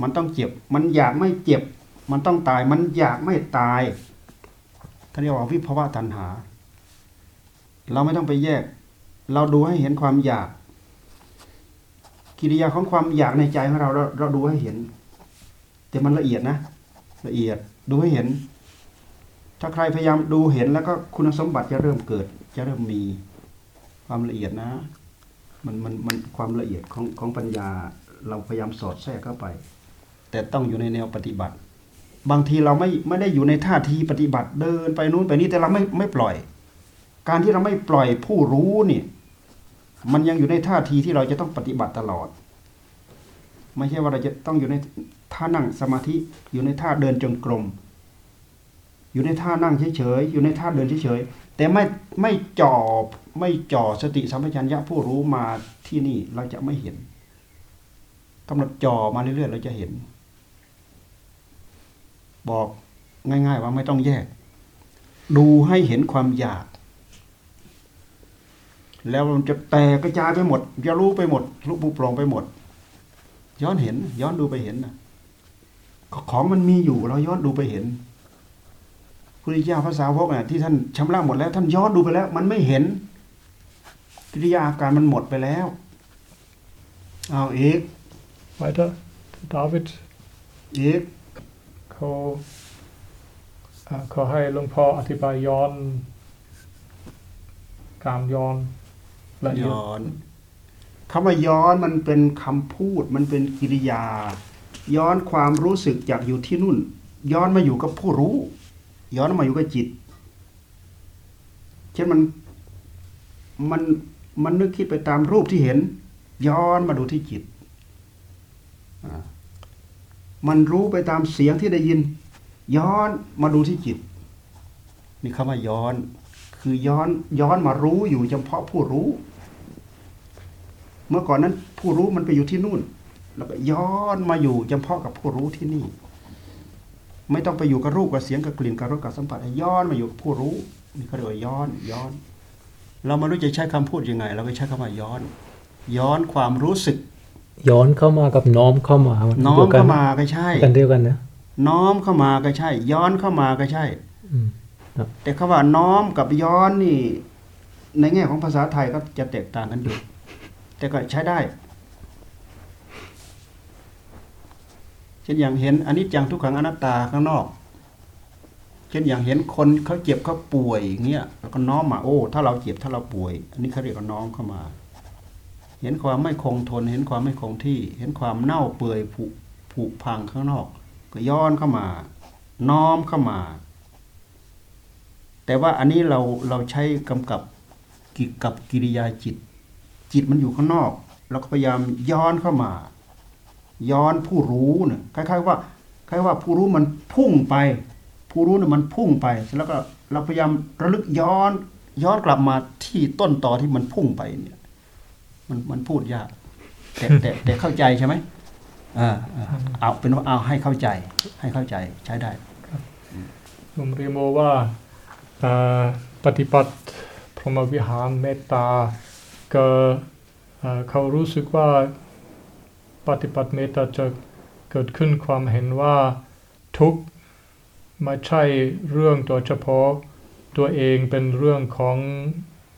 มันต้องเจ็บ มันอยากไม่เจ็บ มันต้องตายมันอยากไม่ตายท่านเรียกว่าวิภาวะตัณหา เราไม่ต้องไปแยก เราดูให้เห็นความอยาก กิริยาของความอยากในใจของเราเราเราดูให้เห็น แต่มันละเอียดนะ ละเอียดดูให้เห็น ถ้าใครพยายามดูเห็นแล้วก็คุณสมบัติจะเริ่มเกิด จะเริ่มมีความละเอียดนะ มันมันมันความละเอียดของของปัญญา เราพยายามสอดแทรกเข้าไป แต่ต้องอยู่ในแนวปฏิบัติ บางทีเราไม่ไม่ได้อยู่ในท่าทีปฏิบัติเดินไปนู้นไปนี้แต่เราไม่ไม่ปล่อย การที่เราไม่ปล่อยผู้รู้นี่มันยังอยู่ในท่าทีที่เราจะต้องปฏิบัติตลอด ไม่ใช่ว่าเราจะต้องอยู่ในท่านั่งสมาธิอยู่ในท่าเดินจงกรมอยู่ในท่านั่งเฉยๆอยู่ในท่าเดินเฉยๆแต่ไม่ไม่จ่อไม่จ่อสติสัมปชัญญะผู้รู้มาที่นี่เราจะไม่เห็นกำหนดจ่อมาเรื่อยๆเราจะเห็น บอกง่าย ๆ ว่าไม่ต้องแยก ดูให้เห็นความอยาก แล้วมันจะแตกกระจายไปหมดจะรู้ไปหมดรู้ปูปลองไปหมด ย้อนเห็น ย้อนดูไปเห็นนะของมันมีอยู่เราย้อนดูไปเห็นพุทธิยาภาษาวกเนี่ยที่ท่านชำระหมดแล้ว ท่านย้อนดูไปแล้ว มันไม่เห็นกิริยาอาการมันหมดไปแล้วเอาเอก weiter David เอก เขาเอ่อเขาให้หลวงพ่ออธิบายย้อนการย้อนละเอียดย้อนคำว่าย้อนมันเป็นคำพูดมันเป็นกิริยา ย้อนความรู้สึกจากอยู่ที่นู่น ย้อนมาอยู่กับผู้รู้ ย้อนมาอยู่กับจิต เช่นมันมันมันนึกคิดไปตามรูปที่เห็น ย้อนมาดูที่จิต มันรู้ไปตามเสียงที่ได้ยิน ย้อนมาดูที่จิต นี่คำว่าย้อน คือย้อนย้อนมารู้อยู่เฉพาะผู้รู้ เมื่อก่อนนั้นผู้รู้มันไปอยู่ที่นู่น แล้วก็ย้อนมาอยู่เฉพาะกับผู้รู้ที่นี่ ไม่ต้องไปอยู่กับรูปกับเสียงกับกลิ่นกับรสกับสัมผัสย้อนมาอยู่กับผู้รู้นี่เขาเรียกว่าย้อนย้อน เราไม่รู้จะใช้คำพูดยังไง เราก็ใช้คำว่าย้อน ย้อนความรู้สึก ย้อนเข้ามากับน้อมเข้ามาน้อมเข้ามาก็ใช่กันเดียวกันนะน้อมเข้ามาก็ใช่ ย้อนเข้ามาก็ใช่อืมแต่คำว่าน้อมกับย้อนนี่ ในแง่ของภาษาไทยก็จะแตกต่างกันอยู่ แต่ก็ใช้ได้เช่นอย่างเห็นอนิจจังทุกขังอนัตตาข้างนอก เช่นอย่างเห็นคนเขาเจ็บเขาป่วยอย่างเงี้ยแล้วก็น้อมมาโอ้ ถ้าเราเจ็บถ้าเราป่วย อันนี้เขาเรียกว่าน้อมเข้ามา เห็นความไม่คงทน เห็นความไม่คงที่ เห็นความเน่าเปื่อยผุผุพังข้างนอก ก็ย้อนเข้ามา น้อมเข้ามา แต่ว่าอันนี้เราเราใช้กำกับกิกับกิริยาจิต จิตมันอยู่ข้างนอก เราก็พยายามย้อนเข้ามา ย้อนผู้รู้เนี่ยคล้ายๆว่าคล้ายว่าผู้รู้มันพุ่งไป ผู้รู้เนี่ยมันพุ่งไปแล้วก็เราพยายามระลึกย้อนย้อนกลับมาที่ต้นตอที่มันพุ่งไปเนี่ย มันมันพูดยากแต่แต่แต่เข้าใจใช่ไหมอ่าอ่าเอาเป็นว่าเอาให้เข้าใจ ให้เข้าใจใช้ได้โยมเรียโมว่าเอ่อปฏิบัติพรหมวิหารเมตตาก็เอ่อเขารู้สึกว่าปฏิบัติเมตตาจะเกิดขึ้นความเห็นว่าทุกข์ไม่ใช่เรื่องโดยเฉพาะตัวเองเป็นเรื่องของ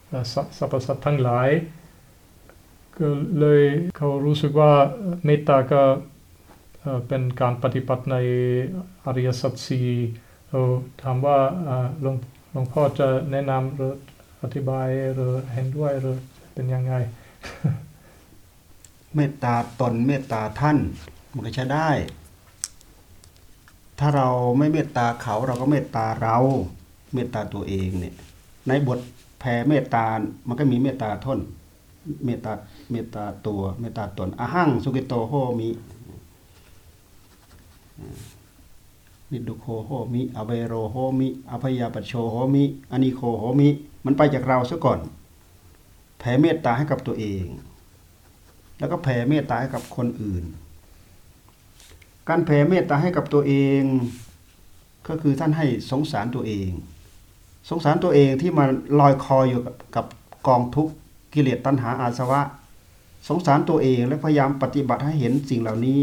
เอ่อสสรรพสัตว์ทั้งหลาย ก็เลยเขารู้สึกว่าเมตตาก็เอ่อเป็นการปฏิบัติในอริยสัจสี่เราถามว่าหลวงหลวงพ่อจะแนะนำหรืออธิบายหรือเห็นด้วยหรือเป็นยังไง เมตตาตนเมตตาท่านมันก็ใช้ได้ ถ้าเราไม่เมตตาเขาเราก็เมตตาเรา เมตตาตัวเองเนี่ยในบทแผ่เมตตา มันก็มีเมตตาทนเมตตา เมตตาตัวเมตตาตนอะหังสุกิโตโหมินิดุโคโหมิอเวโรโหมิอภยาปโชโหมิอนิโคโหมิ มันไปจากเราซะก่อน แผ่เมตตาให้กับตัวเอง แล้วก็แผ่เมตตาให้กับคนอื่น การแผ่เมตตาให้กับตัวเอง ก็คือท่านให้สงสารตัวเอง สงสารตัวเองที่มาลอยคออยู่กับกองทุกข์กิเลสตัณหาอาสวะ สงสารตัวเองและพยายามปฏิบัติให้เห็นสิ่งเหล่านี้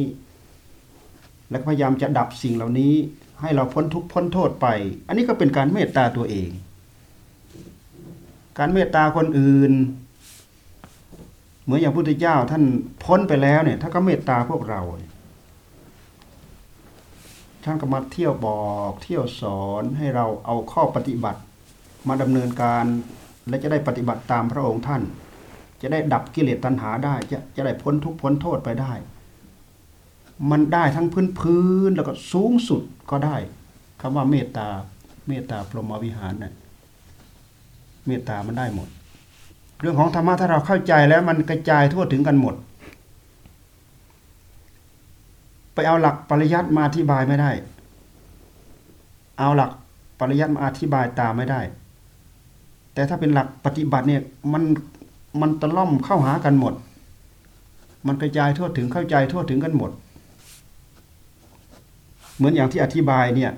และพยายามจะดับสิ่งเหล่านี้ ให้เราพ้นทุกข์พ้นโทษไป อันนี้ก็เป็นการเมตตาตัวเอง การเมตตาคนอื่น เหมือนอย่างพุทธเจ้าท่านพ้นไปแล้วเนี่ยท่านก็เมตตาพวกเราท่านก็มาเที่ยวบอกเที่ยวสอนให้เราเอาข้อปฏิบัติ มาดำเนินการและจะได้ปฏิบัติตามพระองค์ท่าน จะได้ดับกิเลสตัณหาได้ จะจะได้พ้นทุกพ้นโทษไปได้ มันได้ทั้งพื้นพื้นแล้วก็สูงสุดก็ได้คำว่าเมตตาเมตตาพรหมวิหารเนี่ยเมตตามันได้หมด เรื่องของธรรมะถ้าเราเข้าใจแล้วมันกระจายทั่วถึงกันหมด ไปเอาหลักปริยัติมาอธิบายไม่ได้ เอาหลักปริยัติมาอธิบายตามไม่ได้ แต่ถ้าเป็นหลักปฏิบัติเนี่ยมัน มันตะล่อมเข้าหากันหมด มันกระจายทั่วถึงเข้าใจทั่วถึงกันหมด เหมือนอย่างที่อธิบายเนี่ย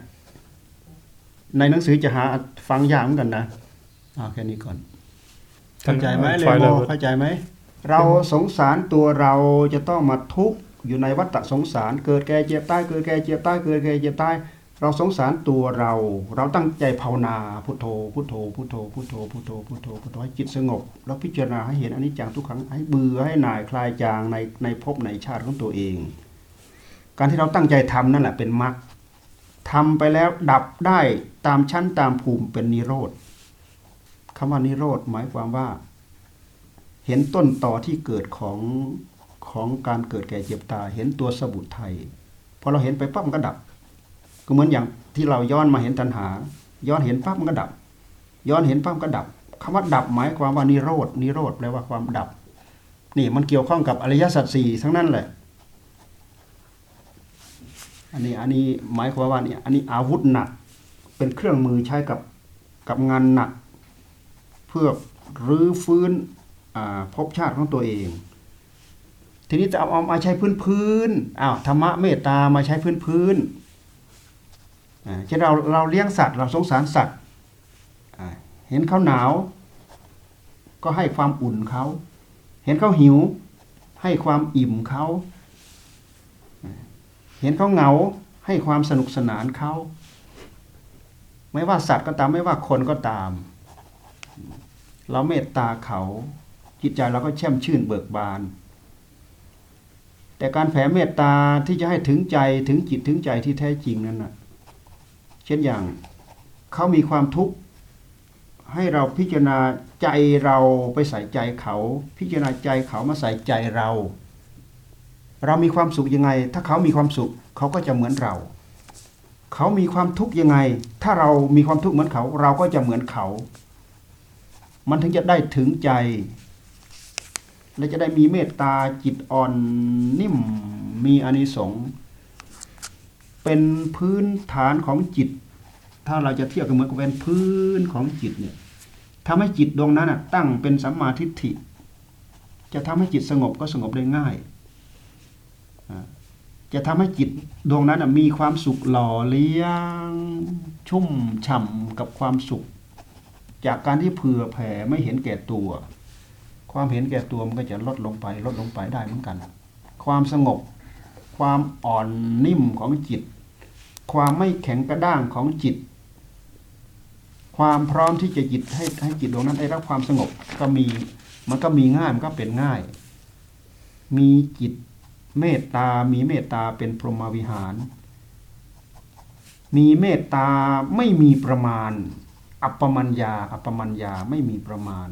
ในหนังสือจะหาฟังยากเหมือนกันนะเอาแค่นี้ก่อน เข้าใจไหมเลไฟโมระเข้าใจไหมเราสงสารตัวเราจะต้องมาทุกข์อยู่ในวัฏสงสาร เกิดแก่เจ็บตายเกิดแก่เจ็บตายเกิดแก่เจ็บตาย เราสงสารตัวเรา เราตั้งใจภาวนาพุทโธพุทโธพุทโธพุทโธพุทโธพุทโธพุทโธให้จิตสงบ แล้วพิจารณาให้เห็นอนิจจังทุกขังให้เบื่อให้หน่ายคลายจางในในภพในชาติของตัวเอง การที่เราตั้งใจทำนั่นแหละเป็นมรรคทำไปแล้วดับได้ตามชั้นตามภูมิเป็นนิโรธคำว่านิโรธหมายความว่า เห็นต้นต่อที่เกิดของของการเกิดแก่เจ็บตายเห็นตัวสมุทัยพอเราเห็นไปปั๊บมันก็ดับ ก็เหมือนอย่างที่เราย้อนมาเห็นตัณหา ย้อนเห็นปั๊บมันก็ดับ ย้อนเห็นปั๊บมันก็ดับคำว่าดับหมายความว่านิโรดนิโรธแปลว่าความดับ นี่มันเกี่ยวข้องกับอริยสัจสี่ทั้งนั้นแหละ อันนี้อันนี้หมายความว่านี่อันนี้อาวุธหนัก เป็นเครื่องมือใช้กับกับงานหนัก เพื่อรื้อฟื้นภพชาติของตัวเอง ทีนี้จะเอาเอามาใช้พื้นพื้นอ้าวธรรมะเมตตามาใช้พื้นพื้น เช่นเราเราเลี้ยงสัตว์เราสงสารสัตว์เห็นเขาหนาว ก็ให้ความอุ่นเขาเห็นเขาหิว ให้ความอิ่มเขาเห็นเขาเหงาให้ความสนุกสนานเขาไม่ว่าสัตว์ก็ตามไม่ว่าคนก็ตาม เราเมตตาเขาจิตใจเราก็แช่มชื่นเบิกบาน แต่การแผ่เมตตาที่จะให้ถึงใจถึงจิตถึงใจที่แท้จริงนั้นนะ เช่นอย่างเขามีความทุกข์ให้เราพิจารณาใจเราไปใส่ใจเขา พิจารณาใจเขามาใส่ใจเรา เรามีความสุขยังไง ถ้าเขามีความสุขเขาก็จะเหมือนเรา เขามีความทุกข์ยังไง ถ้าเรามีความทุกข์เหมือนเขา เราก็จะเหมือนเขา มันถึงจะได้ถึงใจ และจะได้มีเมตตาจิตอ่อนนิ่มมีอานิสงส์ เป็นพื้นฐานของจิต ถ้าเราจะเทียบกันเหมือนกับเป็นพื้นของจิตเนี่ยทำให้จิตดวงนั้นน่ะตั้งเป็นสัมมาทิฏฐิ จะทำให้จิตสงบก็สงบได้ง่าย จะทำให้จิตดวงนั้นนะมีความสุขหล่อเลี้ยง ชุ่มฉ่ำกับความสุข จากการที่เผื่อแผ่ไม่เห็นแก่ตัว ความเห็นแก่ตัวมันก็จะลดลงไปลดลงไปได้เหมือนกัน ความสงบ ความอ่อนนิ่มของจิต ความไม่แข็งกระด้างของจิต ความพร้อมที่จะจิตให้ให้จิตดวงนั้นได้รับความสงบก็มีมันก็มีง่ายมันก็เป็นง่าย มีจิตเมตตา มีเมตตาเป็นพรหมวิหาร มีเมตตาไม่มีประมาณ อัปปมัญญา อัปปมัญญาไม่มีประมาณ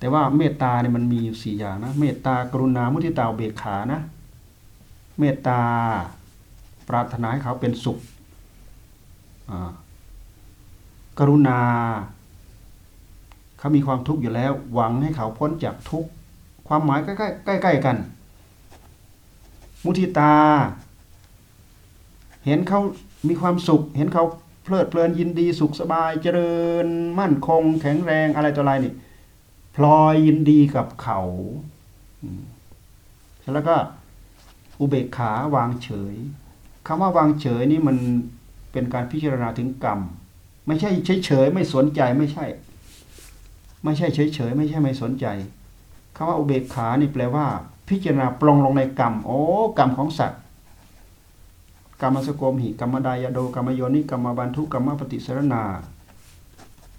แต่ว่าเมตตาเนี่ยมันมีอยู่สี่อย่างนะเมตตากรุณามุทิตาเบกขานะเมตตาปรารถนาให้เขาเป็นสุขอ่ากรุณา เขามีความทุกข์อยู่แล้ว หวังให้เขาพ้นจากทุกข์ความหมายใกล้ๆใกล้กัน มุทิตา เห็นเขามีความสุข เห็นเขาเพลิดเพลินยินดีสุขสบายเจริญ มั่นคง แข็งแรงอะไรต่ออะไรนี่ พลอยยินดีกับเขาแล้วก็อุเบกขาวางเฉยคำว่าวางเฉยนี่มันเป็นการพิจารณาถึงกรรม ไม่ใช่เฉยๆไม่สนใจไม่ใช่ ไม่ใช่เฉยๆไม่ใช่ไม่สนใจคำว่าอุเบกขานี่แปลว่า พิจารณาปลงลงในกรรม โอ้กรรมของสัตว์กรรมสโกมหิกรรมดายโดกรรมโยนิกรรมบันทุกรรมปฏิสรณา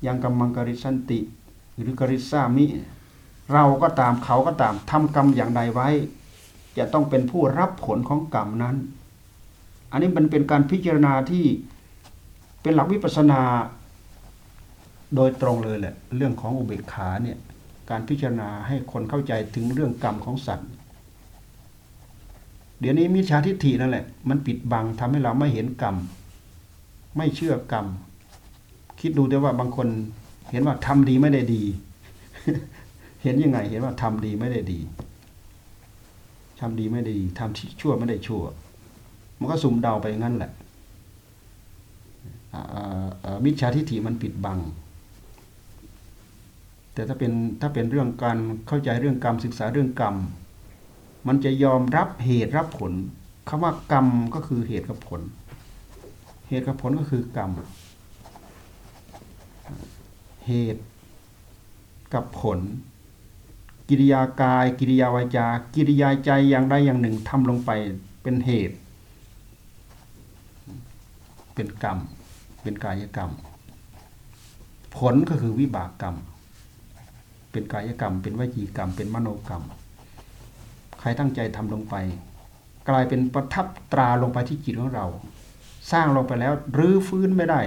ยังกรรมังกริสันติ หรือกริสามิ เราก็ตามเขาก็ตามทำกรรมอย่างใดไว้ จะต้องเป็นผู้รับผลของกรรมนั้น อันนี้มันเป็นการพิจารณาที่เป็นหลักวิปัสนาโดยตรงเลยแหละ เรื่องของอุเบกขาเนี่ยการพิจารณาให้คนเข้าใจถึงเรื่องกรรมของสัตว์ เดี๋ยวนี้มิจฉาทิฏฐินั่นแหละ มันปิดบังทำให้เราไม่เห็นกรรม ไม่เชื่อกรรม คิดดูแต่ว่าบางคน เห็นว่าทำดีไม่ได้ดี เห็นยังไง เห็นว่าทำดีไม่ได้ดีทำดีไม่ได้ดีทำชั่วไม่ได้ชั่ว มันก็สุ่มเดาไปงั้นแหละมิจฉาทิฏฐิมันปิดบัง แต่ถ้าเป็นถ้าเป็นเรื่องการเข้าใจเรื่องกรรมศึกษาเรื่องกรรม มันจะยอมรับเหตุรับผลคำว่ากรรมก็คือเหตุกับผล เหตุกับผลก็คือกรรม เหตุกับผล กิริยากาย กิริยาวาจา กิริยาใจอย่างใดอย่างหนึ่งทำลงไปเป็นเหตุ เป็นกรรม เป็นกายกรรม ผลก็คือวิบากกรรม เป็นกายกรรม เป็นวจีกรรม เป็นมโนกรรม ใครตั้งใจทำลงไป กลายเป็นประทับตราลงไปที่จิตของเรา สร้างลงไปแล้วรื้อฟื้นไม่ได้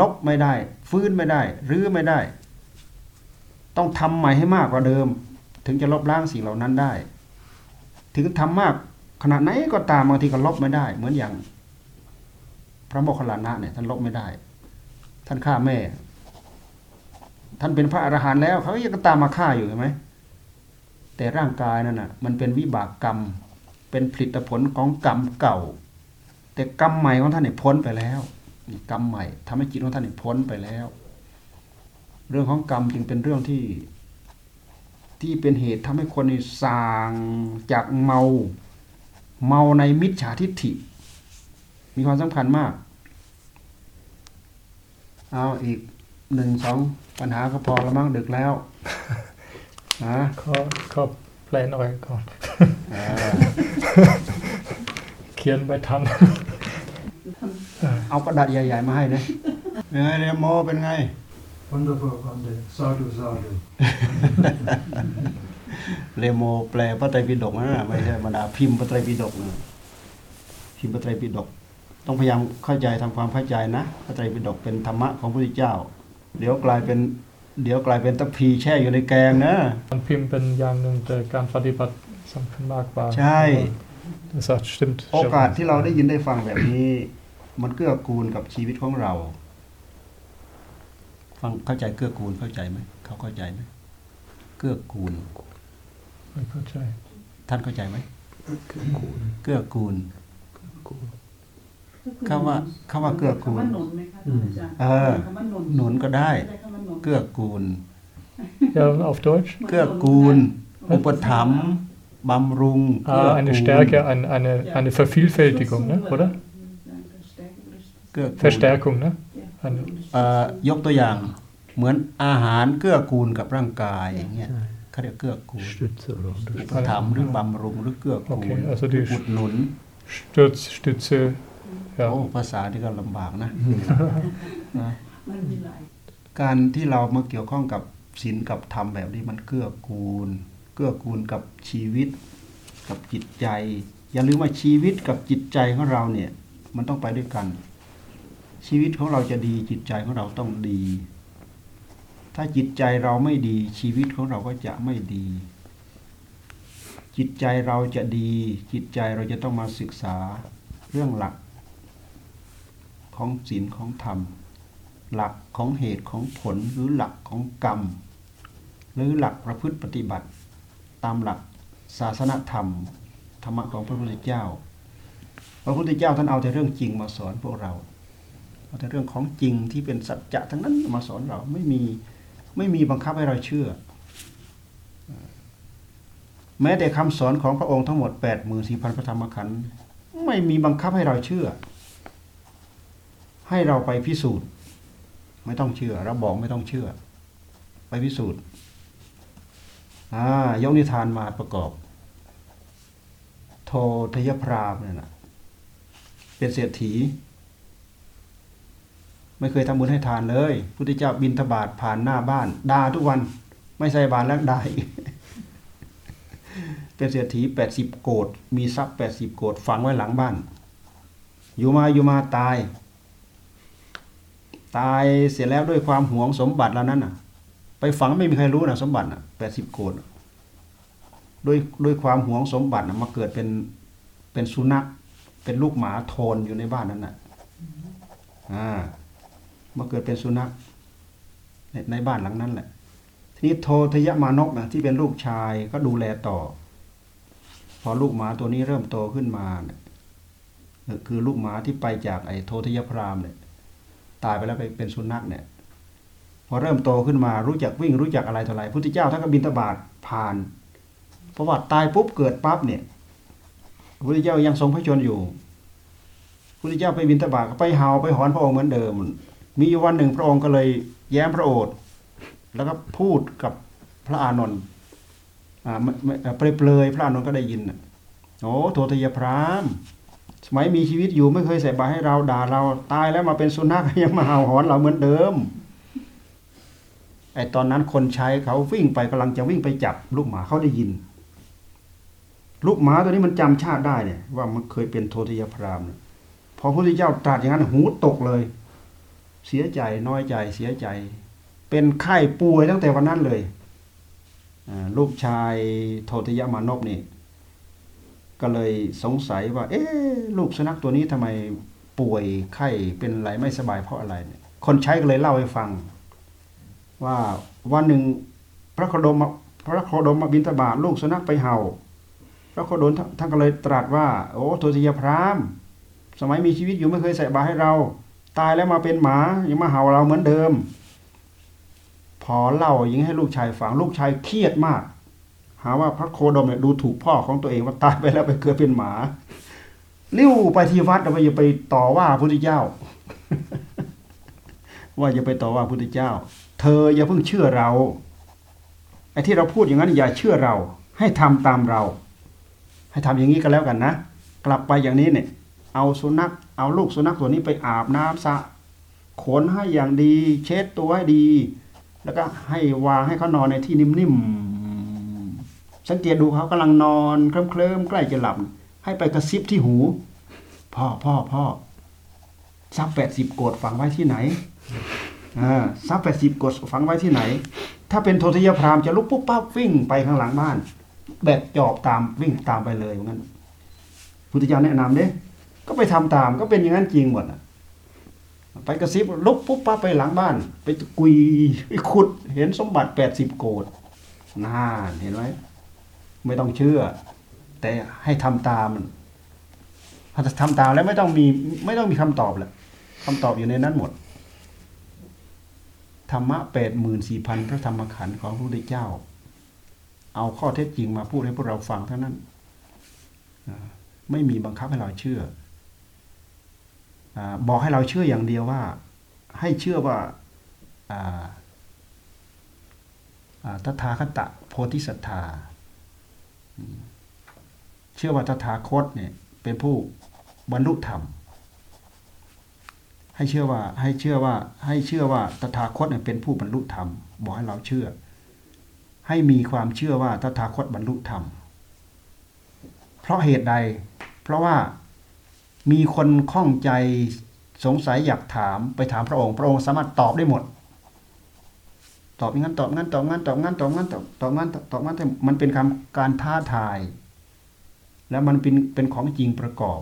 ลบไม่ได้ ฟื้นไม่ได้ รื้อไม่ได้ ต้องทำใหม่ให้มากกว่าเดิม ถึงจะลบล้างสิ่งเหล่านั้นได้ ถึงทำมากขนาดไหนก็ตามบางทีก็ลบไม่ได้ เหมือนอย่าง พระโมคคัลลานะเนี่ยท่านลบไม่ได้ ท่านฆ่าแม่ ท่านเป็นพระอรหันต์แล้วเขายังตามมาฆ่าอยู่เห็นไหมแต่ร่างกายนั่นน่ะมันเป็นวิบากกรรม เป็นผลิตผลของกรรมเก่า แต่กรรมใหม่ของท่านเนี่ยพ้นไปแล้ว กรรมใหม่ทำให้จิตของท่านเนี่ยพ้นไปแล้ว เรื่องของกรรมจึงเป็นเรื่องที่ ที่เป็นเหตุทำให้คนนี่สางจากเมา เมาในมิจฉาทิฏฐิ มีความสำคัญมากเอาอีกหนึ่งสองปัญหาก็พอแล้วมั้งดึกแล้วนะขอขอแปลหน่อยก่อนเออเขียนไม่ทัน เอากระดาษใหญ่ ๆ มาให้เลยเป็นไงเรโมเป็นไง Wonderful, wonderful. Sadhu, sadhu. เรโมแปลพระไตรปิฎกนะไม่ใช่บรรดาพิมพ์พระไตรปิฎกนะพิมพ์พระไตรปิฎกต้องพยายามเข้าใจทำความเข้าใจนะพระไตรปิฎกเป็นธรรมะของพระพุทธเจ้า เดี๋ยวกลายเป็น เดี๋ยวกลายเป็นตะพีแช่อยู่ในแกงนะการพิมพ์เป็นอย่างหนึ่งแต่การปฏิบัติสำคัญมากกว่าใช่ Das sagt, stimmt. โอกาสที่เราได้ยินได้ฟังแบบนี้ มันเกื้อกูลกับชีวิตของเราฟังเข้าใจเกื้อกูลเข้าใจไหมเขาเข้าใจไหมเกื้อกูลไม่เข้าใจ ท่านเข้าใจไหมเกื้อกูลคำว่าคำว่าเกื้อกูลคำว่าหนุนไหมคะท่านอาจารย์เออคำว่าหนุนหนุนก็ได้ใช้คำว่าหนุนเกื้อกูล Ja, auf Deutsch? เกื้อกูลอุปถัมภ์บำรุงเกื้อ Ah, eine กูล Stärke, ein, eine, eine Vervielfältigung, ne? oder? เกื้อกูล Verstärkung, ne? Eine, เอ่อยกตัวอย่างเหมือนอาหารเกื้อกูลกับร่างกายอย่างเงี้ยเขาเรียกเกื้อกูล Stütze oder อุ Unterstützung. ปถัมภ์หรือบำรุงหรือเกื้อกูล Okay, also die อุดหนุน Stütz, Stütze, โอ้ ja. ภาษาที่ก็ลำบากนะนะมันมีหลายการที่เรามาเกี่ยวข้องกับศีลกับธรรมแบบนี้มันเกื้อกูล เกื้อกูลกับชีวิต กับจิตใจ อย่าลืมว่าชีวิตกับจิตใจของเราเนี่ย มันต้องไปด้วยกัน ชีวิตของเราจะดีจิตใจของเราต้องดี ถ้าจิตใจเราไม่ดี ชีวิตของเราก็จะไม่ดี จิตใจเราจะดี จิตใจเราจะต้องมาศึกษาเรื่องหลัก ของศีลของธรรม หลักของเหตุของผลหรือหลักของกรรม หรือหลักประพฤติปฏิบัติ ตามหลักศาสนธรรม ธรรมะของพระพุทธเจ้า พระพุทธเจ้าท่านเอาแต่เรื่องจริงมาสอนพวกเรา เอาแต่เรื่องของจริงที่เป็นสัจจะทั้งนั้นมาสอนเราไม่มีไม่มีบังคับให้เราเชื่อ แม้แต่คำสอนของพระองค์ทั้งหมด8 4 0 0 0พระธรรมขันธ์ไม่มีบังคับให้เราเชื่อ ให้เราไปพิสูจน์ ไม่ต้องเชื่อเราบอกไม่ต้องเชื่อ ไปพิสูจน์อ่ายกนิทานมาประกอบ โททยพรามเนี่ยนะเป็นเศรษฐี ไม่เคยทำบุญให้ทานเลยพุทธเจ้าบินทบาทผ่านหน้าบ้านด่าทุกวัน ไม่ใส่บาตรแล้วด่าอีกเป็นเศรษฐีแปดสิบโกดมีทรัพย์แปดสิบโกดฝังไว้หลังบ้าน อยู่มาอยู่มาตาย ตายเสร็จแล้วด้วยความหวงสมบัติแล้วนั้นน่ะ ไปฝังไม่มีใครรู้นะสมบัติน่ะแปดสิบโกดด้วยด้วยความหวงสมบัตินะมาเกิดเป็นเป็นสุนัข เป็นลูกหมาโทนอยู่ในบ้านนั้นน่ะอ่า มาเกิดเป็นสุนัขในในบ้านหลังนั้นแหละ ทีนี้โททยมานกนะที่เป็นลูกชายก็ดูแลต่อ พอลูกหมาตัวนี้เริ่มโตขึ้นมาเนี่ยคือลูกหมาที่ไปจากไอ้โททยพรามเนี่ย ตายไปแล้วไปเป็นสุนัขเนี่ย พอเริ่มโตขึ้นมารู้จักวิ่งรู้จักอะไรต่ออะไรพุทธเจ้าท่านก็บินตบาทผ่านเพระว่าตายปุ๊บเกิดปั๊บเนี่ยพระพุทธเจ้ายังทรงพระชนอยู่พุทธเจ้าไปบินตบาทก็ไปเห่าไปหอนพระองค์เหมือนเดิม มีวันหนึ่งพระองค์ก็เลยแย้มพระโอษฐ์แล้วก็พูดกับพระอานนท์อ่าไม่ไม่เอ่อเปรยๆพระอานนท์ก็ได้ยินโอ้โททยพรามสมัยมีชีวิตอยู่ไม่เคยใส่บาตรให้เราด่าเราตายแล้วมาเป็นสุนัขยังมาเห่าหอนเราเหมือนเดิมไอตอนนั้นคนใช้เขาวิ่งไปกำลังจะวิ่งไปจับ ลูกหมาเขาได้ยิน ลูกหมาตัวนี้มันจำชาติได้เนี่ย ว่ามันเคยเป็นโททยพรามเนี่ยพอพระพุทธเจ้าตรัสอย่างนั้นหูตกเลย เสียใจน้อยใจเสียใจ เป็นไข้ป่วยตั้งแต่วันนั้นเลยลูกชายโททยมานพนี่ก็เลยสงสัยว่า เอ๊ลูกสุนัขตัวนี้ทำไมป่วยไข้เป็นไรไม่สบายเพราะอะไรเนี่ยคนใช้ก็เลยเล่าให้ฟัง ว่าวันหนึ่งพระโคดมพระโคดมมาบินทบาทลูกสุนัขไปเห่า พระโคดมท่านท่านก็เลยตรัสว่า โอ้โทติยพรามสมัยมีชีวิตอยู่ไม่เคยใส่บาตรให้เรา ตายแล้วมาเป็นหมายังมาเห่าเราเหมือนเดิม พอเล่าย่างให้ลูกชายฟังลูกชายเครียดมาก หาว่าพระโคดมเนี่ยดูถูกพ่อของตัวเองว่าตายไปแล้วไปเกิดเป็นหมาลิ้วไปที่วัดแล้วไปอย่าไปต่อว่าพระพุทธเจ้า ว่าอย่าไปต่อว่าพระพุทธเจ้า เธออย่าเพิ่งเชื่อเราไอ้ที่เราพูดอย่างนั้นอย่าเชื่อเรา ให้ทำตามเรา ให้ทำอย่างนี้ก็แล้วกันนะ กลับไปอย่างนี้เนี่ย เอาสุนัข เอาลูกสุนัขตัวนี้ไปอาบน้ำสะขนให้อย่างดี เช็ดตัวให้ดี แล้วก็ให้วางให้เขานอนในที่นิ่มๆสังเกตดูเขากำลังนอนเคลิ้มๆใกล้จะหลับ ให้ไปกระซิบที่หู พ่อพ่อพ่อซับแปดสิบโกดฝังไว้ที่ไหนอซับแปดสิบโกดฝังไว้ที่ไหน ถ้าเป็นโททยพรามจะลุกปุ๊บปั๊บวิ่งไปข้างหลังบ้าน แบกจอบตามวิ่งตามไปเลยอย่างนั้นพุทธเจ้าแนะนำเด้ ก็ไปทำตามก็เป็นอย่างนั้นจริงหมดอะไปกระซิบลุกปุ๊บปั๊บไปหลังบ้าน ไปกุยไปขุด เห็นสมบัติแปดสิบโกดน่าเห็นไหมไม่ต้องเชื่อ แต่ให้ทำตามมันถ้าทำตามแล้วไม่ต้องมีไม่ต้องมีคำตอบแหละคำตอบอยู่ในนั้นหมดธรรมะแปดหมื่นสี่พันพระธรรมขันธ์ของพระพุทธเจ้า เอาข้อเท็จจริงมาพูดให้พวกเราฟังเท่านั้น ไม่มีบังคับให้เราเชื่อ บอกให้เราเชื่ออย่างเดียวว่า ให้เชื่อว่าตถาคตโพธิสัตธาเชื่อว่าตถาคตเนี่ยเป็นผู้บรรลุธรรม ให้เชื่อว่าให้เชื่อว่าให้เชื่อว่าตถาคตเนี่ยเป็นผู้บรรลุธรรม บอกให้เราเชื่อ ให้มีความเชื่อว่าตถาคตบรรลุธรรม เพราะเหตุใด เพราะว่า มีคนข้องใจสงสัยอยากถามไปถามพระองค์ พระองค์สามารถตอบได้หมด ตอบงั้นตอบงั้นตอบงั้นตอบงั้นตอบงั้นตอบตอบงั้นตอบงั้นแต่มันเป็นคำการท้าทาย แล้วมันเป็นเป็นของจริงประกอบ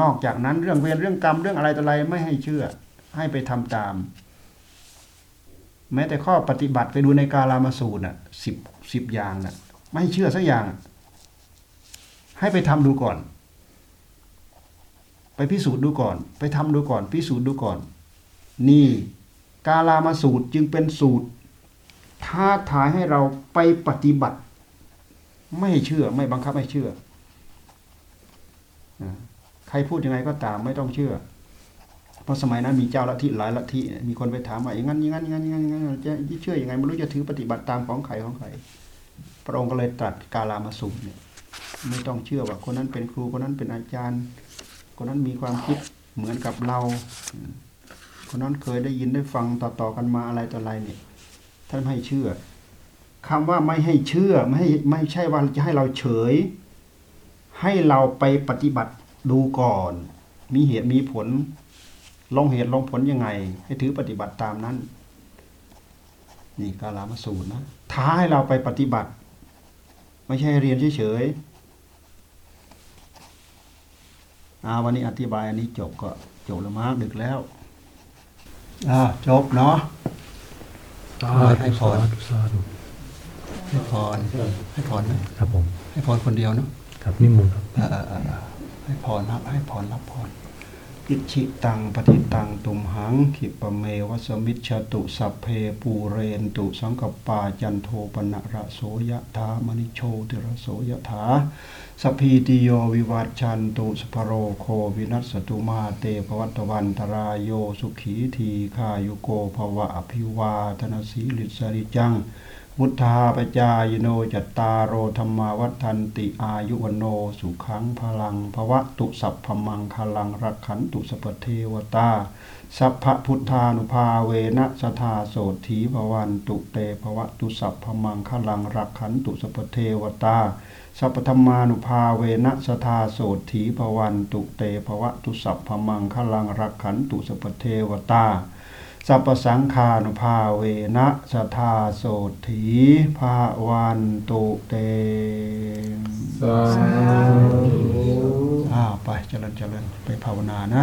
นอกจากนั้นเรื่องเวรเรื่องกรรมเรื่องอะไรต่ออะไรไม่ให้เชื่อ ให้ไปทำตาม แม้แต่ข้อปฏิบัติไปดูในกาลามาสูตรน่ะสิบสิบอย่างน่ะไม่เชื่อสักอย่าง ให้ไปทำดูก่อน ไปพิสูจน์ดูก่อน ไปทำดูก่อน พิสูจน์ดูก่อน นี่ กาลามาสูตรจึงเป็นสูตรท้าทายให้เราไปปฏิบัติ ไม่เชื่อไม่บังคับให้เชื่อใครพูดยังไงก็ตามไม่ต้องเชื่อ เพราะสมัยนั้นมีเจ้าลัทธิหลายลัทธิมีคนไปถามว่าอย่างนั้นอย่างนั้นอย่างนั้นอย่างนั้นจะเชื่ออยังไงไม่รู้จะถือปฏิบัติตามของใครของใครพระองค์ก็เลยตรัสกาลามาสูตรเนี่ยไม่ต้องเชื่อว่าคนนั้นเป็นครูคนนั้นเป็นอาจารย์ คนนั้นมีความคิดเหมือนกับเรา คนนั้นเคยได้ยินได้ฟังต่อๆกันมาอะไรต่ออะไรเนี่ยท่านไม่ให้เชื่อคำว่าไม่ให้เชื่อไม่ให้ไม่ใช่ว่าจะให้เราเฉย ให้เราไปปฏิบัติดูก่อน มีเหตุมีผล ลงเหตุลงผลยังไง ให้ถือปฏิบัติตามนั้น นี่กาลามาสูตรนะท้าให้เราไปปฏิบัติ ไม่ใช่เรียนเฉยๆ อ่าวันนี้อธิบายอันนี้จบก็จบแล้วมากดึกแล้วอ่าจบเนาะสาให้ธุพรสาธุสาธุให้พรให้พรไหมครับผม ให้พรคนเดียวเนาะครับนิมนต์ครับอ่าอ่าอ่าอ่าให้พรรับให้พรรับพร อิชิตังปฏิตังตุมหังขิปเมวัสมิชตุสัพเพปูเรนตุสังกปาจันโทปนะระโสยะถามณิโชติระโสยะถาสพีติโยวิวัชชันตุสภโรโควินัสตุมาเตภวัตวันตรายโยสุขีทีขายุโกภวะอภิวาทนาสีลิสริจัง มุทาปจายโนจัตตารโอธรรมาวัฏันติอายุวโนสุขังพลังภวะตุสัพพมังคลังรักขันตุสปเทวตา สัพพพุทธานุภาเวนะสทาโสถีภวันตุเตภวะตุสัพพมังคลังรักขันตุสปเทวตา สัพพธรรมานุภาเวนะสทาโสถีภวันตุเตภวะตุสัพพมังคลังรักขันตุสปเทวตา สัพพสังฆานุภาเวนะสทาโสถีภาวันตุเตสาธุอ้าวไปเจริญเจริญไปภาวนานะ